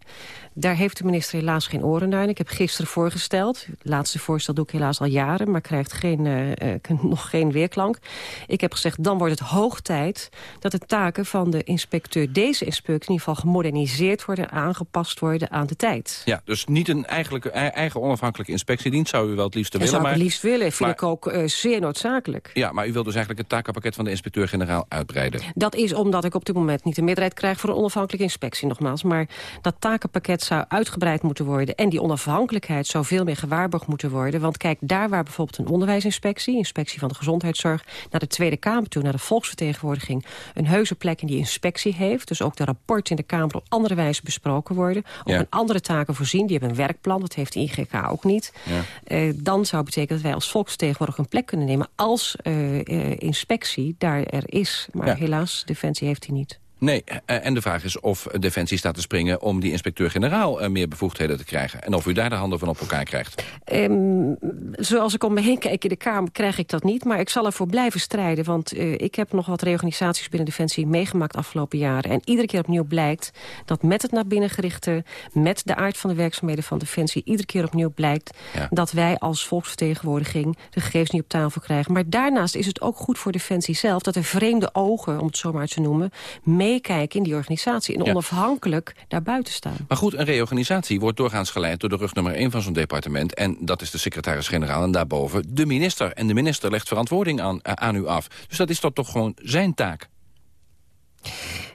Daar heeft de minister helaas geen oren naar. Ik heb gisteren voorgesteld. Het laatste voorstel doe ik helaas al jaren... maar krijgt geen, uh, nog geen weerklank. Ik heb gezegd, dan wordt het hoog tijd... dat de taken van de inspecteur, deze inspecteur... in ieder geval gemoderniseerd worden... aangepast worden aan de tijd. Ja, dus niet een eigenlijke, eigen onafhankelijke inspectiedienst... zou u wel het liefst willen. Dat zou ik het liefst willen. Vind ik ook uh, zeer noodzakelijk. Ja, maar u wilt dus eigenlijk het takenpakket van de inspecteur-generaal uitbreiden. Dat is omdat ik op dit moment niet de meerderheid krijg... voor een onafhankelijke inspectie, nogmaals. Maar dat takenpakket zou uitgebreid moeten worden. En die onafhankelijkheid zou veel meer gewaarborgd moeten worden. Want kijk, daar waar bijvoorbeeld een onderwijsinspectie... inspectie van de gezondheidszorg, naar de Tweede Kamer toe... naar de volksvertegenwoordiging, een heuse plek in die inspectie heeft. Dus ook de rapporten in de Kamer op andere wijze besproken worden. Ook ja. een andere taken voorzien. Die hebben een werkplan, dat heeft de IGK ook niet. Ja. Uh, dan zou betekenen dat wij als volksvertegenwoordiger een plek kunnen nemen... als uh, uh, inspectie daar er is. Maar ja. helaas, Defensie heeft die niet. Nee, en de vraag is of Defensie staat te springen... om die inspecteur-generaal meer bevoegdheden te krijgen. En of u daar de handen van op elkaar krijgt. Um, zoals ik om me heen kijk in de Kamer, krijg ik dat niet. Maar ik zal ervoor blijven strijden. Want uh, ik heb nog wat reorganisaties binnen Defensie meegemaakt afgelopen jaren. En iedere keer opnieuw blijkt dat met het naar binnen gerichte... met de aard van de werkzaamheden van Defensie... iedere keer opnieuw blijkt ja. dat wij als volksvertegenwoordiging... de gegevens niet op tafel krijgen. Maar daarnaast is het ook goed voor Defensie zelf... dat er vreemde ogen, om het zo maar te noemen... mee meekijken in die organisatie... en onafhankelijk daarbuiten staan. Maar goed, een reorganisatie wordt doorgaans geleid... door de rug nummer 1 van zo'n departement. En dat is de secretaris-generaal. En daarboven de minister. En de minister legt verantwoording aan, aan u af. Dus dat is dat toch gewoon zijn taak?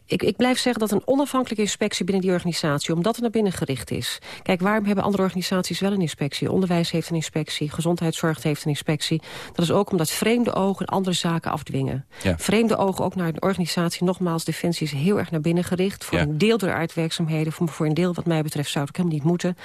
Ik, ik, blijf zeggen dat een onafhankelijke inspectie binnen die organisatie... omdat het naar binnen gericht is. Kijk, waarom hebben andere organisaties wel een inspectie? Onderwijs heeft een inspectie, gezondheidszorg heeft een inspectie. Dat is ook omdat vreemde ogen andere zaken afdwingen. Ja. Vreemde ogen ook naar een organisatie, nogmaals, Defensie is heel erg naar binnen gericht. Voor ja. een deel door aardwerkzaamheden, voor, voor een deel wat mij betreft zou het helemaal niet moeten.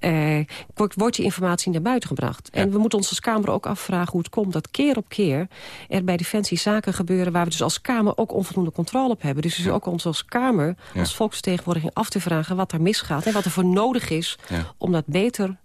Ja. Uh, wordt, wordt die informatie naar buiten gebracht. En we moeten ons als Kamer ook afvragen hoe het komt dat keer op keer... er bij Defensie zaken gebeuren waar we dus als Kamer ook onvoldoende controle op hebben. Dus, dus ook ons als Kamer, ja. als volksvertegenwoordiging af te vragen... wat er misgaat en wat er voor nodig is om dat beter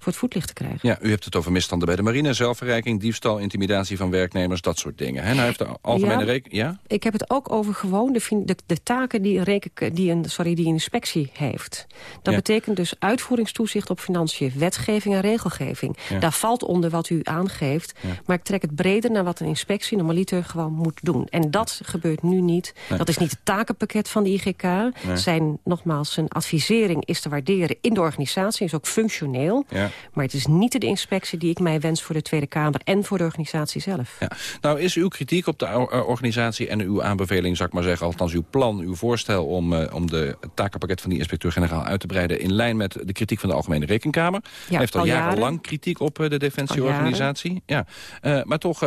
voor het voetlicht te krijgen. Ja, u hebt het over misstanden bij de marine, zelfverrijking, diefstal, intimidatie van werknemers, dat soort dingen. En hij heeft de algemene ja, rekening. Ja? Ik heb het ook over gewoon de, de, de taken die een, reken, die, een, sorry, die een inspectie heeft. Dat ja. betekent dus uitvoeringstoezicht op financiën, wetgeving en regelgeving. Ja. Daar valt onder wat u aangeeft. Maar ik trek het breder naar wat een inspectie normaliter gewoon moet doen. En dat gebeurt nu niet. Nee. Dat is niet het takenpakket van de IGK. Nee. Zijn, nogmaals, zijn advisering is te waarderen in de organisatie. Is ook functioneel. Ja. Maar het is niet de inspectie die ik mij wens voor de Tweede Kamer... en voor de organisatie zelf. Ja. Nou, is uw kritiek op de organisatie en uw aanbeveling... zou ik maar zeggen, althans uw plan, uw voorstel... om, uh, om de het takenpakket van die inspecteur-generaal uit te breiden... in lijn met de kritiek van de Algemene Rekenkamer? Ja, Hij heeft al, al jarenlang jaren. kritiek op uh, de Defensieorganisatie. Ja. Uh, maar toch,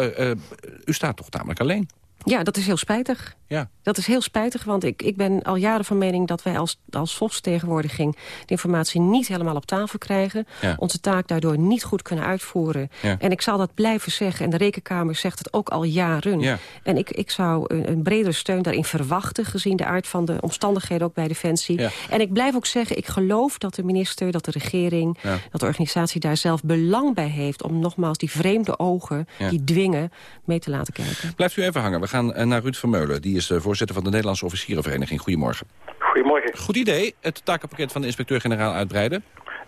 u staat toch tamelijk alleen? Ja, dat is heel spijtig. Ja. Dat is heel spijtig, want ik, ik ben al jaren van mening... dat wij als, als volksvertegenwoordiging de informatie niet helemaal op tafel krijgen. Ja. Onze taak daardoor niet goed kunnen uitvoeren. Ja. En ik zal dat blijven zeggen. En de Rekenkamer zegt het ook al jaren. Ja. En ik, ik zou een, een bredere steun daarin verwachten... gezien de aard van de omstandigheden ook bij Defensie. En ik blijf ook zeggen, ik geloof dat de minister, dat de regering... dat de organisatie daar zelf belang bij heeft... om nogmaals die vreemde ogen, die dwingen, mee te laten kijken. Blijft u even hangen. We gaan naar Ruud Vermeulen. Die is de voorzitter van de Nederlandse Officierenvereniging. Goedemorgen. Goedemorgen. Goed idee, het takenpakket van de inspecteur-generaal uitbreiden?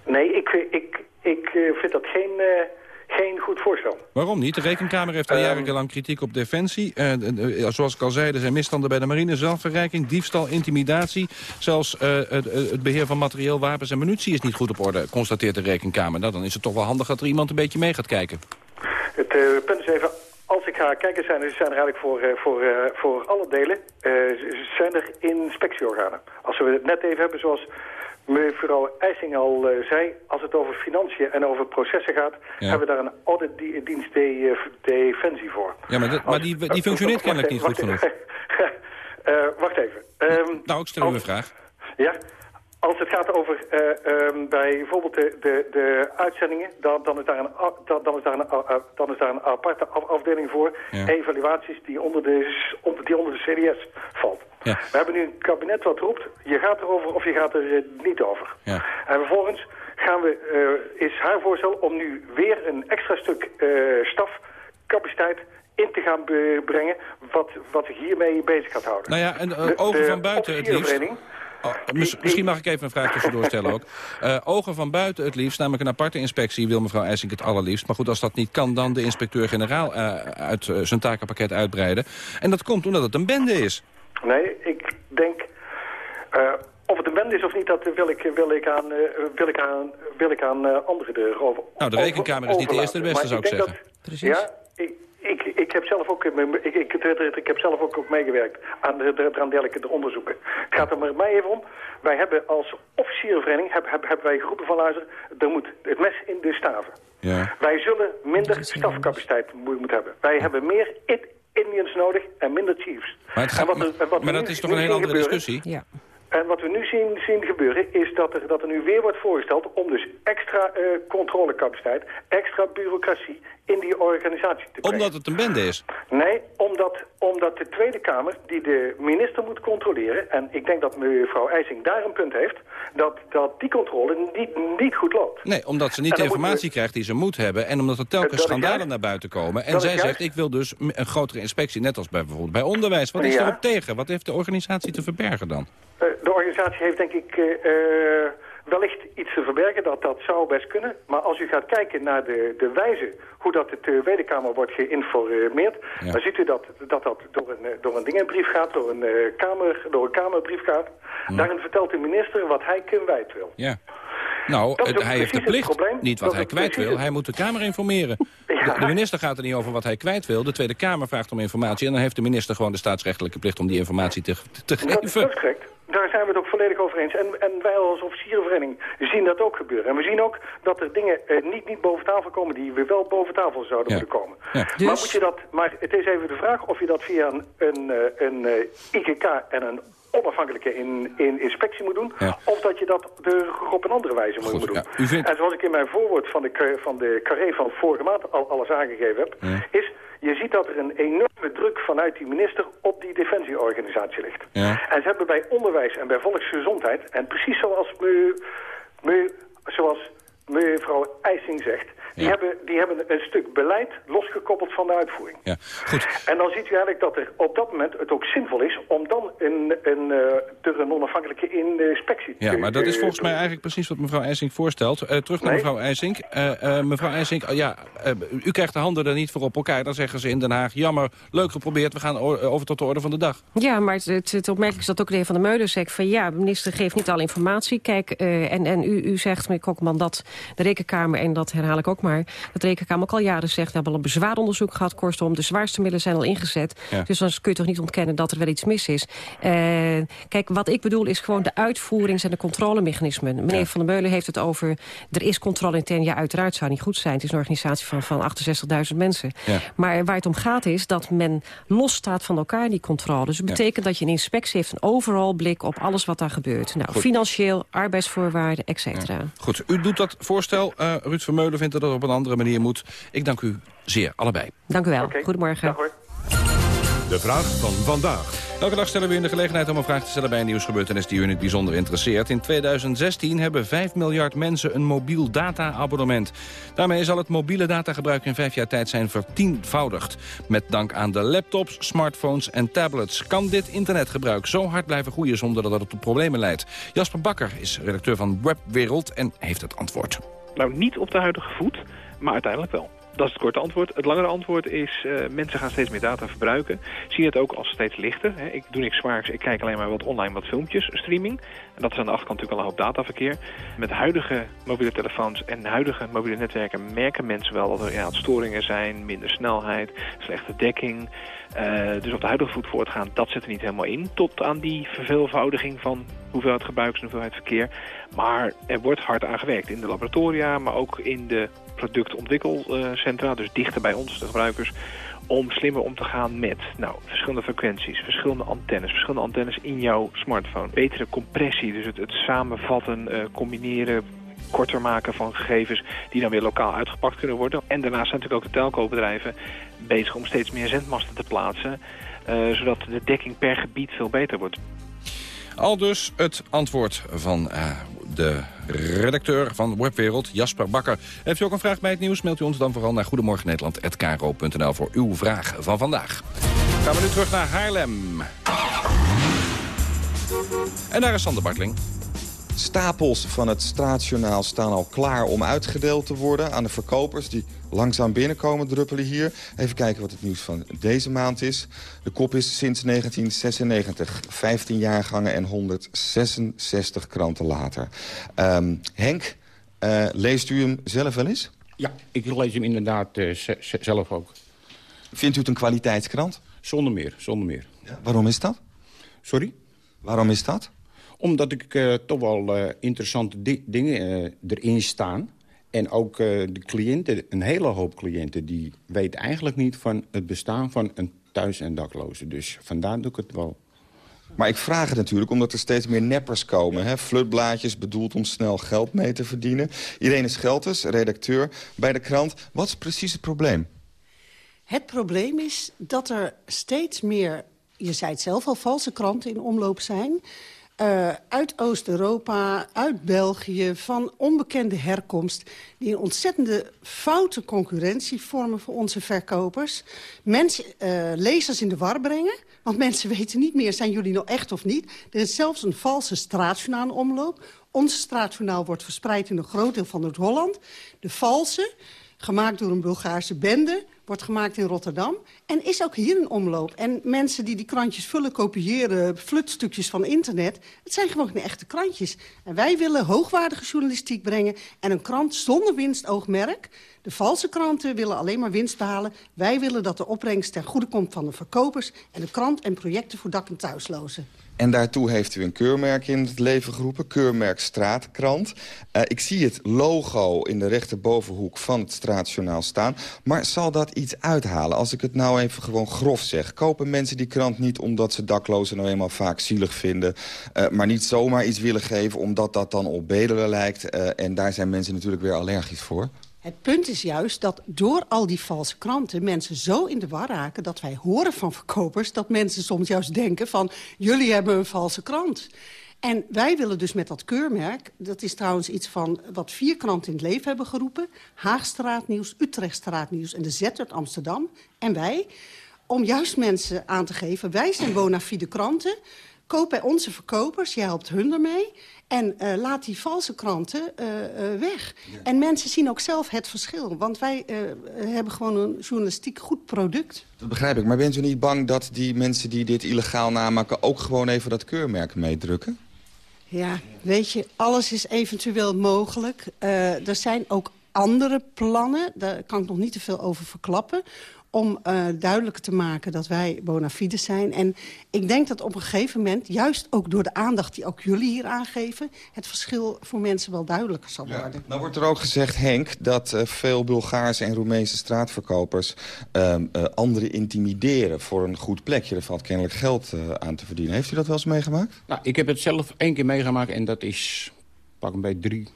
Nee, ik, ik, ik vind dat geen, uh, geen goed voorstel. Waarom niet? De Rekenkamer heeft al jarenlang kritiek op Defensie. Uh, uh, zoals ik al zei, er zijn misstanden bij de marine, zelfverrijking, diefstal, intimidatie. Zelfs het, het beheer van materieel, wapens en munitie is niet goed op orde, constateert de Rekenkamer. Nou, dan is het toch wel handig dat er iemand een beetje mee gaat kijken. Het punt is even, als ik ga kijken, zijn er, zijn er eigenlijk voor, uh, voor, uh, voor alle delen uh, zijn er inspectieorganen. Als we het net even hebben, zoals mevrouw IJsing al zei, als het over financiën en over processen gaat, ja. hebben we daar een auditdienst de, defensie voor. Ja, maar, de, maar die, die functioneert kennelijk niet goed genoeg. wacht even. Um, nou, ik stel u een vraag. Ja, als het gaat over uh, um, bij bijvoorbeeld de, de, de uitzendingen, dan, dan, is daar een, dan, dan, is daar een, uh, dan is daar een aparte afdeling voor. Ja. Evaluaties die onder, de, die onder de CDS valt. Ja. We hebben nu een kabinet wat roept, je gaat erover of je gaat er uh, niet over. Ja. En vervolgens gaan we, is haar voorstel om nu weer een extra stuk stafcapaciteit in te gaan brengen wat, wat zich hiermee bezig gaat houden. Nou ja, en uh, ogen de van buiten het liefst. Oh, mis- misschien mag ik even een vraag tussendoor stellen ook. Eh, ogen van buiten het liefst, namelijk een aparte inspectie... wil mevrouw IJsink het allerliefst. Maar goed, als dat niet kan, dan de inspecteur-generaal eh, uit eh, zijn takenpakket uitbreiden. En dat komt omdat het een bende is. Nee, ik denk... eh, of het een bende is of niet, dat wil ik, wil ik aan, eh, wil ik aan, wil ik aan eh, anderen erover Nou, de rekenkamer is niet de eerste de beste, zou ik denk zeggen. Dat, Ja, ik, ik, ik heb zelf ook, ik, ik, ik, heb zelf ook, ook meegewerkt aan, de, de, aan dergelijke onderzoeken. Het gaat er maar mij even om. Wij hebben als officierenvereniging, heb, heb, hebben wij geroepen van luister, er moet het mes in de staven. Ja. Wij zullen minder stafcapaciteit mo- moeten hebben. Wij hebben meer it- Indians nodig en minder chiefs. Maar, het En gaat, wat er- en wat maar dat nu- is toch een hele andere gebeuren- discussie? Ja. En wat we nu zien, zien gebeuren is dat er, dat er nu weer wordt voorgesteld om dus extra eh, controlecapaciteit, extra bureaucratie in die organisatie te brengen. Omdat het een bende is. Nee, omdat, omdat de Tweede Kamer, die de minister moet controleren... en ik denk dat mevrouw IJsing daar een punt heeft... dat, dat die controle niet, niet goed loopt. Nee, omdat ze niet de informatie krijgt die ze moet hebben... en omdat er telkens schandalen juist. naar buiten komen. En zij juist. zegt, ik wil dus een grotere inspectie... net als bij, bijvoorbeeld bij onderwijs. Wat is Ja. erop tegen? Wat heeft de organisatie te verbergen dan? Eh, de organisatie heeft denk ik eh, eh, wellicht iets te verbergen, dat, dat zou best kunnen. Maar als u gaat kijken naar de, de wijze hoe dat de Tweede Kamer wordt geïnformeerd... Ja. dan ziet u dat dat, dat door, een, eh, door een dingenbrief gaat, door een, eh, kamer, door een Kamerbrief gaat. Daarin vertelt de minister wat hij kwijt wil. Ja. Nou, het- hij heeft de plicht, niet wat Dat hij kwijt wil. het- Hij moet de Kamer informeren. De, de minister gaat er niet over wat hij kwijt wil. De Tweede Kamer vraagt om informatie. En dan heeft de minister gewoon de staatsrechtelijke plicht om die informatie te, te Dat, dat is geven. correct. Daar zijn we het ook volledig over eens. En, en wij als officierenvereniging zien dat ook gebeuren. En we zien ook dat er dingen eh, niet, niet boven tafel komen die we wel boven tafel zouden Ja. moeten komen. Ja. Maar, Dus- moet je dat, maar het is even de vraag of je dat via een, een, eh, een eh, IGK en een onafhankelijke in, in inspectie moet doen. Ja. Of dat je dat er op een andere wijze moet, Goed, moet doen. ja. U vindt- En zoals ik in mijn voorwoord van de, van de carré van vorige maand al alles aangegeven heb... is je ziet dat er een enorme druk vanuit die minister op die defensieorganisatie ligt. En ze hebben bij onderwijs en bij volksgezondheid... en precies zoals, me, me, zoals mevrouw IJsing zegt... Die, Ja. hebben, die hebben een stuk beleid losgekoppeld van de uitvoering. Ja, goed. En dan ziet u eigenlijk dat er op dat moment het ook zinvol is... om dan een, een, eh, een onafhankelijke inspectie te Ja, maar dat is te volgens mij eigenlijk precies wat mevrouw IJsink voorstelt. Eh, terug naar Nee. mevrouw IJsink. Eh, eh, mevrouw IJsink, oh ja, u krijgt de handen er niet voor op elkaar. Dan zeggen ze in Den Haag, jammer, leuk geprobeerd, we gaan over tot de orde van de dag. Ja, maar het, het, het opmerkelijk is dat ook de heer Van der Meulen zegt... van ja, minister geeft niet alle informatie. Kijk, eh, en, en u, u zegt, meneer Kokman, dat de Rekenkamer... en dat herhaal ik ook maar, dat Rekenkamer ook al jaren zegt... we hebben al een bezwaaronderzoek gehad, kortom, de zwaarste middelen zijn al ingezet. Ja. Dus dan kun je toch niet ontkennen dat er wel iets mis is. Eh, kijk, wat ik bedoel is gewoon de uitvoerings- en de controlemechanismen. Meneer Ja. Van der Meulen heeft het over... er is controle intern, ja, uiteraard zou niet goed zijn. Het is een organisatie van, van 68.000 mensen. Ja. Maar waar het om gaat is dat men losstaat van elkaar, die controle. Dus Ja. betekent dat je een inspectie heeft... een overal blik op alles wat daar gebeurt. Nou, Goed. financieel, arbeidsvoorwaarden, et cetera. Goed, u doet dat voorstel. Eh, Ruud Vermeulen vindt dat op een andere manier moet. Ik dank u zeer, allebei. Dank u wel. Oké. Goedemorgen. Dag hoor. De vraag van vandaag. Elke dag stellen we u de gelegenheid om een vraag te stellen bij een nieuwsgebeurtenis die u in het bijzonder interesseert. In 2016 hebben 5 miljard mensen een mobiel data-abonnement. Daarmee zal het mobiele datagebruik in vijf jaar tijd zijn vertienvoudigd. Met dank aan de laptops, smartphones en tablets kan dit internetgebruik zo hard blijven groeien zonder dat het tot problemen leidt. Jasper Bakker is redacteur van Webwereld en heeft het antwoord. Nou, niet op de huidige voet, maar uiteindelijk wel. Dat is het korte antwoord. Het langere antwoord is, eh, mensen gaan steeds meer data verbruiken. Zien het ook als steeds lichter. Hè. Ik doe niks zwaars, ik kijk alleen maar wat online, wat filmpjes, streaming. En dat is aan de achterkant natuurlijk al een hoop dataverkeer. Met huidige mobiele telefoons en huidige mobiele netwerken merken mensen wel dat er ja, storingen zijn, minder snelheid, slechte dekking. Eh, dus op de huidige voet voortgaan, dat zit er niet helemaal in. Tot aan die verveelvoudiging van hoeveelheid gebruikers en hoeveelheid verkeer. Maar er wordt hard aan gewerkt in de laboratoria, maar ook in de productontwikkelcentra, dus dichter bij ons, de gebruikers, om slimmer om te gaan met nou, verschillende frequenties, verschillende antennes, verschillende antennes in jouw smartphone. Betere compressie, dus het, het samenvatten, eh, combineren, korter maken van gegevens die dan weer lokaal uitgepakt kunnen worden. En daarnaast zijn natuurlijk ook de telco-bedrijven bezig om steeds meer zendmasten te plaatsen, eh, zodat de dekking per gebied veel beter wordt. Al dus het antwoord van eh, de redacteur van Webwereld, Jasper Bakker. Heeft u ook een vraag bij het nieuws, mailt u ons dan vooral naar goedemorgennederland.kro.nl voor uw vraag van vandaag. Gaan we nu terug naar Haarlem. En daar is Sander Bartling. Stapels van het straatjournaal staan al klaar om uitgedeeld te worden aan de verkopers die langzaam binnenkomen druppelen hier. Even kijken wat het nieuws van deze maand is. De kop is sinds 1996, 15 jaargangen en 166 kranten later. Ehm, Henk, uh, leest u hem zelf wel eens? Ja, ik lees hem inderdaad uh, zelf ook. Vindt u het een kwaliteitskrant? Zonder meer, zonder meer. Ja, waarom is dat? Sorry? Waarom is dat? Omdat ik uh, toch wel uh, interessante di dingen uh, erin staan. En ook de cliënten, een hele hoop cliënten... die weten eigenlijk niet van het bestaan van een thuis- en dakloze. Dus vandaar doe ik het wel. Maar ik vraag het natuurlijk omdat er steeds meer neppers komen. Hè? Flutblaadjes bedoeld om snel geld mee te verdienen. Irene Scheltes, redacteur bij de krant. Wat is precies het probleem? Het probleem is dat er steeds meer, je zei het zelf al, valse kranten in omloop zijn... Uh, uit Oost-Europa, uit België, van onbekende herkomst... die een ontzettende foute concurrentie vormen voor onze verkopers. Mensen, uh, lezers in de war brengen, want mensen weten niet meer... zijn jullie nou echt of niet. Er is zelfs een valse straatjournaal omloop. Onze straatjournaal wordt verspreid in een groot deel van Noord-Holland. De valse, gemaakt door een Bulgaarse bende wordt gemaakt in Rotterdam. En is ook hier een omloop. En mensen die die krantjes vullen, kopiëren, flutstukjes van internet... het zijn gewoon geen echte krantjes. En wij willen hoogwaardige journalistiek brengen... en een krant zonder winstoogmerk. De valse kranten willen alleen maar winst behalen. Wij willen dat de opbrengst ten goede komt van de verkopers... en de krant en projecten voor dak- en thuislozen. En daartoe heeft u een keurmerk in het leven geroepen. Keurmerk Straatkrant. Uh, ik zie het logo in de rechterbovenhoek van het Straatjournaal staan. Maar zal dat iets uithalen? Als ik het nou even gewoon grof zeg. Kopen mensen die krant niet omdat ze daklozen nou eenmaal vaak zielig vinden... Uh, maar niet zomaar iets willen geven omdat dat dan op bedelen lijkt. Uh, en daar zijn mensen natuurlijk weer allergisch voor. Het punt is juist dat door al die valse kranten mensen zo in de war raken... dat wij horen van verkopers dat mensen soms juist denken van... jullie hebben een valse krant. En wij willen dus met dat keurmerk... dat is trouwens iets van wat vier kranten in het leven hebben geroepen... Haagstraatnieuws, Utrechtstraatnieuws en de Z uit Amsterdam. En wij, om juist mensen aan te geven... wij zijn bona fide kranten... Koop bij onze verkopers, je helpt hun ermee. En uh, laat die valse kranten uh, uh, weg. Ja. En mensen zien ook zelf het verschil. Want wij hebben gewoon een journalistiek goed product. Dat begrijp ik. Maar bent u niet bang dat die mensen die dit illegaal namaken... ook gewoon even dat keurmerk meedrukken? Ja, weet je, alles is eventueel mogelijk. er zijn ook andere plannen, daar kan ik nog niet te veel over verklappen om uh, duidelijk te maken dat wij bona fides zijn. En ik denk dat op een gegeven moment, juist ook door de aandacht die ook jullie hier aangeven... het verschil voor mensen wel duidelijker zal worden. Ja, nou wordt er ook gezegd, Henk, dat uh, veel Bulgaarse en Roemeense straatverkopers... Uh, anderen intimideren voor een goed plekje. Er valt kennelijk geld aan te verdienen. Heeft u dat wel eens meegemaakt? Nou, ik heb het zelf één keer meegemaakt en dat is pak een beetje drie,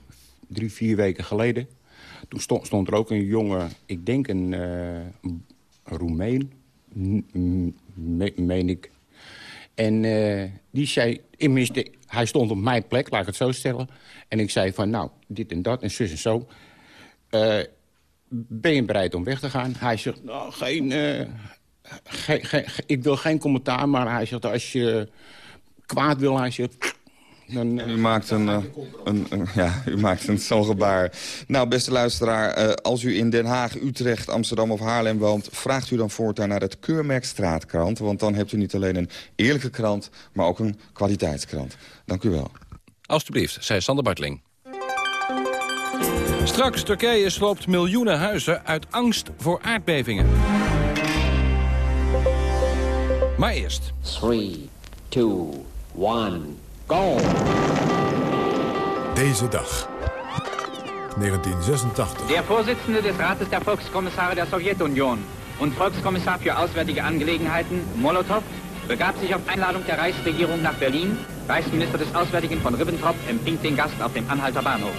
drie, vier weken geleden. Toen stond, stond er ook een jongen, ik denk een Roemeen, meen ik. En uh, die zei, tenminste, hij stond op mijn plek, laat ik het zo stellen. En ik zei van, nou, dit en dat en zus en zo. Uh, ben je bereid om weg te gaan? Hij zegt, nou, geen, ge, ge, ik wil geen commentaar, maar hij zegt, als je kwaad wil, hij zegt, dan, u maakt een, uh, een, een, ja, u maakt een zo'n gebaar. Nou, beste luisteraar, uh, als u in Den Haag, Utrecht, Amsterdam of Haarlem woont... vraagt u dan voortaan naar het Keurmerk Straatkrant. Want dan hebt u niet alleen een eerlijke krant, maar ook een kwaliteitskrant. Dank u wel. Alsjeblieft, zei Sander Bartling. Straks, Turkije sloopt miljoenen huizen uit angst voor aardbevingen. Maar eerst... 3, 2, 1... Deze dag. 1986. Der Vorsitzende des Rates der Volkskommissare der Sowjetunion und Volkskommissar für Auswärtige Angelegenheiten, Molotow, begab sich auf Einladung der Reichsregierung nach Berlin. Reichsminister des Auswärtigen von Ribbentrop empfing den Gast auf dem Anhalter Bahnhof.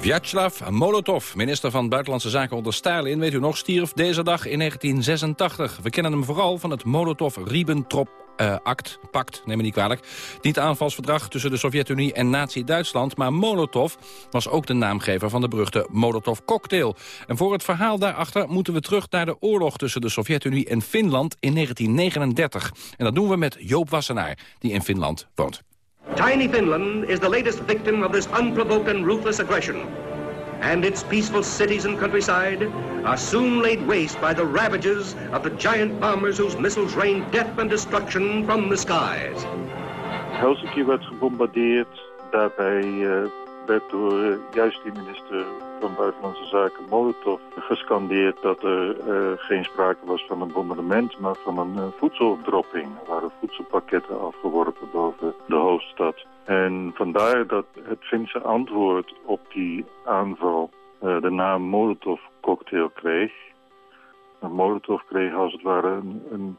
Vyacheslav Molotov, minister van Buitenlandse Zaken onder Stalin, weet u nog, stierf deze dag in 1986. We kennen hem vooral van het Molotov-Ribbentrop Act, pact, neem me niet kwalijk. Niet aanvalsverdrag tussen de Sovjet-Unie en Nazi-Duitsland... maar Molotov was ook de naamgever van de beruchte Molotov-cocktail. En voor het verhaal daarachter moeten we terug naar de oorlog... tussen de Sovjet-Unie en Finland in 1939. En dat doen we met Joop Wassenaar, die in Finland woont. Tiny Finland is the latest victim of this unprovoked and ruthless aggression. And its peaceful cities and countryside are soon laid waste by the ravages of the giant bombers whose missiles rain death and destruction from the skies. Helsinki werd gebombardeerd. Daarbij uh, werd door uh, juist die minister van Buitenlandse Zaken Molotov gescandeerd dat er uh, geen sprake was van een bombardement, maar van een voedseldropping. Er waren voedselpakketten afgeworpen boven de hoofdstad. En vandaar dat het Finse antwoord op die aanval uh, de naam Molotov cocktail kreeg. En Molotov kreeg als het ware een, een,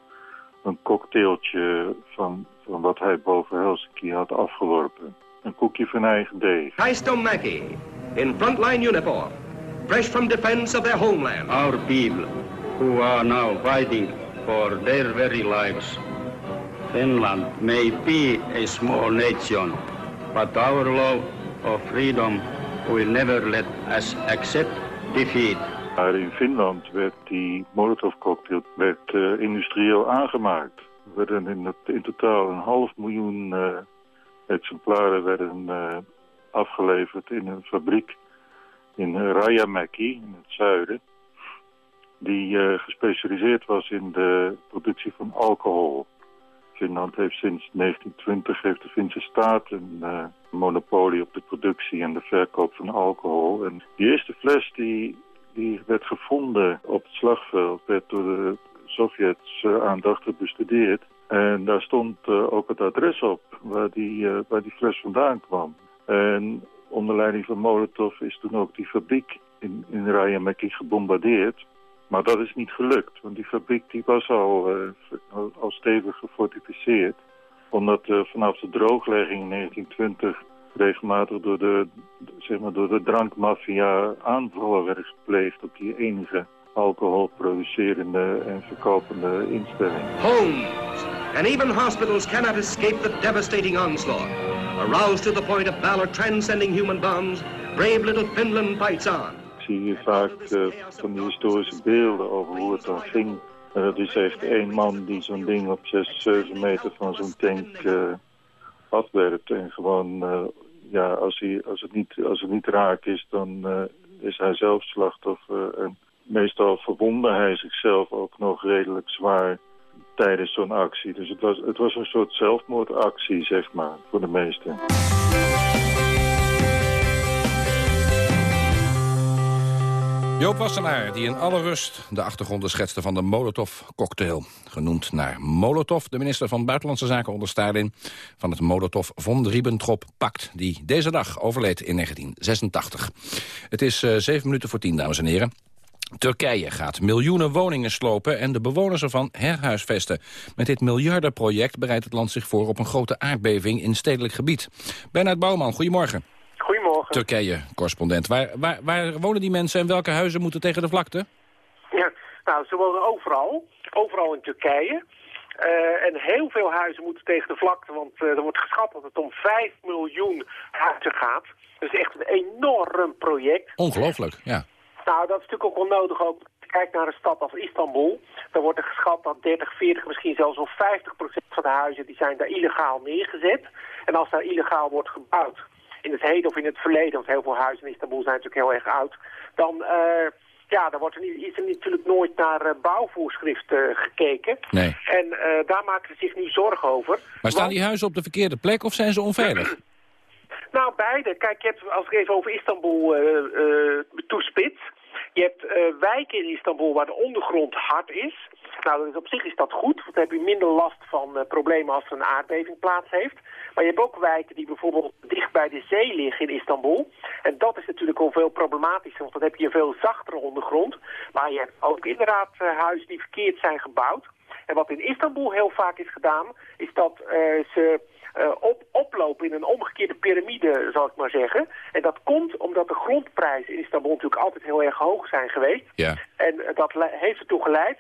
een cocktailtje van, van wat hij boven Helsinki had afgeworpen. Een koekje van eigen deeg. Kaistomäki, in frontline uniform, fresh from defense of their homeland. Our people, who are now fighting for their very lives. Finland may be a small nation, but our love of freedom will never let us accept defeat. Maar in Finland werd die Molotov-cocktail werd, uh, industrieel aangemaakt. Er werden in, het, in totaal een half miljoen uh, exemplaren werden uh, afgeleverd in een fabriek in Rajamäki in het zuiden. Die gespecialiseerd was in de productie van alcohol. Finland heeft sinds 1920 heeft de Finse staat een uh, monopolie op de productie en de verkoop van alcohol. En die eerste fles die, die werd gevonden op het slagveld, werd door de Sovjets uh, aandachtig bestudeerd. En daar stond uh, ook het adres op waar die, uh, waar die fles vandaan kwam. En onder leiding van Molotov is toen ook die fabriek in, in gebombardeerd. Maar dat is niet gelukt, want die fabriek die was al, uh, al, stevig gefortificeerd. Omdat uh, vanaf de drooglegging in 1920 regelmatig door de, zeg maar, door de drankmafia aanvallen werden gepleegd op die enige alcoholproducerende en verkopende instelling. Homes and even hospitals cannot escape the devastating onslaught. Aroused to the point of valor transcending human bounds, brave little Finland fights on. Zie je vaak uh, van die historische beelden over hoe het dan ging. En dat is echt één man die zo'n ding op 6, 7 meter van zo'n tank uh, afwerpt. En gewoon, uh, ja, als, hij, als, het niet, als het niet raak is, dan is hij zelf slachtoffer. En meestal verwondde hij zichzelf ook nog redelijk zwaar tijdens zo'n actie. Dus het was, het was een soort zelfmoordactie, zeg maar, voor de meesten. Joop Wassenaar, die in alle rust de achtergronden schetste van de Molotov-cocktail. Genoemd naar Molotov, de minister van Buitenlandse Zaken onder Stalin... van het Molotov-von Ribbentrop-pact, die deze dag overleed in 1986. Het is uh, zeven minuten voor tien, dames en heren. Turkije gaat miljoenen woningen slopen en de bewoners ervan herhuisvesten. Met dit miljardenproject bereidt het land zich voor op een grote aardbeving in stedelijk gebied. Bernard Bouwman, goedemorgen. Turkije, correspondent. Waar, waar, waar wonen die mensen en welke huizen moeten tegen de vlakte? Ja, nou, ze wonen overal. Overal in Turkije. Uh, en heel veel huizen moeten tegen de vlakte, want uh, er wordt geschat dat het om 5 miljoen huizen gaat. Dat is echt een enorm project. Ongelooflijk, ja. Nou, dat is natuurlijk ook wel nodig ook. Kijk naar een stad als Istanbul. Dan wordt er geschat dat 30, 40, misschien zelfs wel 50 procent van de huizen... die zijn daar illegaal neergezet. En als daar illegaal wordt gebouwd in het heden of in het verleden... want heel veel huizen in Istanbul zijn natuurlijk heel erg oud... dan, uh, ja, dan wordt er niet, is er natuurlijk nooit naar uh, bouwvoorschriften gekeken. Nee. En uh, daar maken ze zich nu zorgen over. Maar staan die huizen op de verkeerde plek of zijn ze onveilig? nou, beide. Kijk, je hebt, als ik even over Istanbul toespits... Je hebt wijken in Istanbul waar de ondergrond hard is. Nou, op zich is dat goed, want dan heb je minder last van problemen als er een aardbeving plaats heeft. Maar je hebt ook wijken die bijvoorbeeld dicht bij de zee liggen in Istanbul. En dat is natuurlijk al veel problematischer, want dan heb je een veel zachtere ondergrond. Maar je hebt ook inderdaad uh, huizen die verkeerd zijn gebouwd. En wat in Istanbul heel vaak is gedaan, is dat ze uh, op, oplopen in een omgekeerde piramide, zal ik maar zeggen. En dat komt omdat de grondprijzen in Istanbul natuurlijk altijd heel erg hoog zijn geweest. Ja. En dat heeft ertoe geleid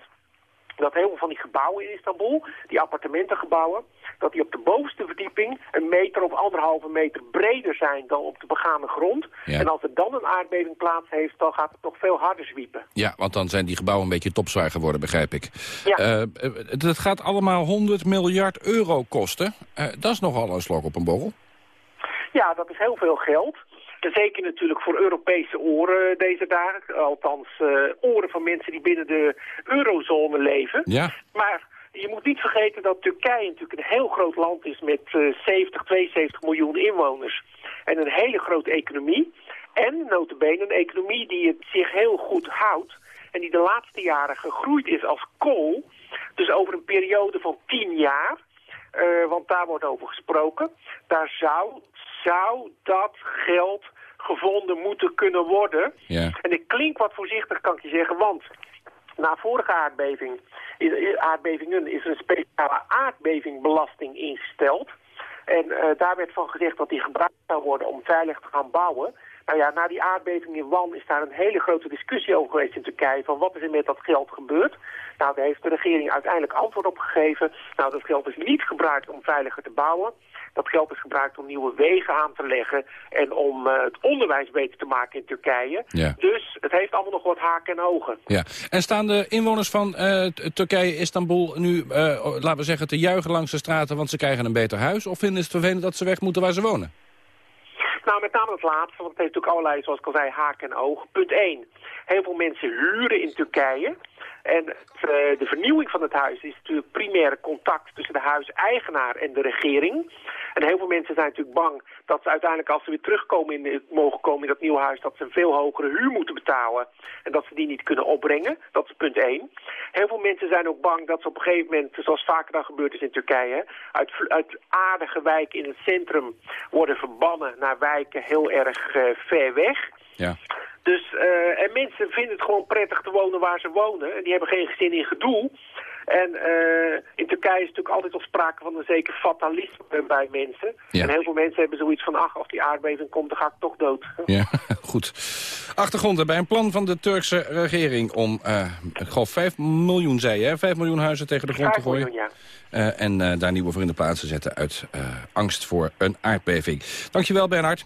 dat heel veel van die gebouwen in Istanbul, die appartementengebouwen, dat die op de bovenste verdieping een meter of anderhalve meter breder zijn dan op de begane grond. En als er dan een aardbeving plaats heeft, dan gaat het nog veel harder zwiepen. Ja, want dan zijn die gebouwen een beetje topzwaar geworden, begrijp ik. Ja. het gaat allemaal 100 miljard euro kosten. dat is nogal een slok op een borrel. Ja, dat is heel veel geld. Zeker natuurlijk voor Europese oren deze dagen. Althans, uh, oren van mensen die binnen de eurozone leven. Ja. Maar je moet niet vergeten dat Turkije natuurlijk een heel groot land is met uh, 70, 72 miljoen inwoners. En een hele grote economie. En notabene een economie die het zich heel goed houdt. En die de laatste jaren gegroeid is als kool. Dus over een periode van 10 jaar. Uh, want daar wordt over gesproken. Daar zou zou dat geld gevonden moeten kunnen worden. Ja. En ik klink wat voorzichtig, kan ik je zeggen, want na vorige aardbeving, aardbevingen is een speciale aardbevingbelasting ingesteld. En uh, daar werd van gezegd dat die gebruikt zou worden om veilig te gaan bouwen. Nou ja, na die aardbeving in Wan is daar een hele grote discussie over geweest in Turkije... van wat is er met dat geld gebeurd. Nou, daar heeft de regering uiteindelijk antwoord op gegeven. Nou, dat geld is niet gebruikt om veiliger te bouwen. Dat geld is gebruikt om nieuwe wegen aan te leggen en om uh, het onderwijs beter te maken in Turkije. Ja. Dus het heeft allemaal nog wat haken en ogen. Ja. En staan de inwoners van uh, Turkije, Istanbul, nu, uh, laten we zeggen, te juichen langs de straten, want ze krijgen een beter huis? Of vinden ze het vervelend dat ze weg moeten waar ze wonen? Nou, met name het laatste, want het heeft natuurlijk allerlei, zoals ik al zei, haken en ogen. Punt 1. Heel veel mensen huren in Turkije. En de vernieuwing van het huis is natuurlijk primaire contact tussen de huiseigenaar en de regering. En heel veel mensen zijn natuurlijk bang dat ze uiteindelijk als ze weer terugkomen in mogen komen in dat nieuwe huis, dat ze een veel hogere huur moeten betalen en dat ze die niet kunnen opbrengen. Dat is punt 1. Heel veel mensen zijn ook bang dat ze op een gegeven moment, zoals vaker dan gebeurd is in Turkije, uit, uit aardige wijken in het centrum worden verbannen naar wijken heel erg uh, ver weg. Ja. Dus, uh, en mensen vinden het gewoon prettig te wonen waar ze wonen. En die hebben geen zin in gedoe. En uh, in Turkije is natuurlijk altijd al sprake van een zeker fatalisme bij mensen. Ja. En heel veel mensen hebben zoiets van, ach, als die aardbeving komt, dan ga ik toch dood. Ja, goed. Achtergrond bij een plan van de Turkse regering om, uh, ik geloof 5 miljoen, zei je, 5 miljoen huizen tegen de grond te gooien. Miljoen, ja. En daar nieuwe voor in de plaats te zetten uit angst voor een aardbeving. Dankjewel, Bernhard.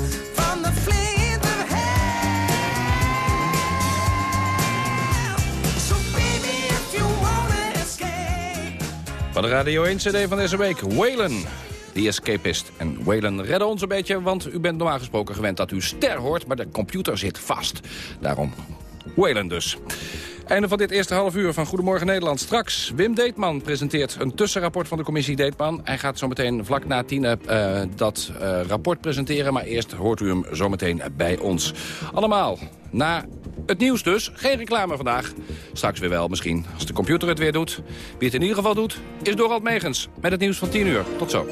De Radio 1 CD van deze week, Waylon. The Escapist. En Waylon redden ons een beetje, want u bent normaal gesproken gewend dat u ster hoort, maar de computer zit vast. Daarom Waylon dus. Einde van dit eerste half uur van Goedemorgen Nederland. Straks, Wim Deetman presenteert een tussenrapport van de commissie Deetman. Hij gaat zometeen vlak na tien uh, dat uh, rapport presenteren. Maar eerst hoort u hem zometeen bij ons. Allemaal na het nieuws dus. Geen reclame vandaag. Straks weer wel misschien, als de computer het weer doet. Wie het in ieder geval doet, is Dorald Megens. Met het nieuws van 10 uur. Tot zo.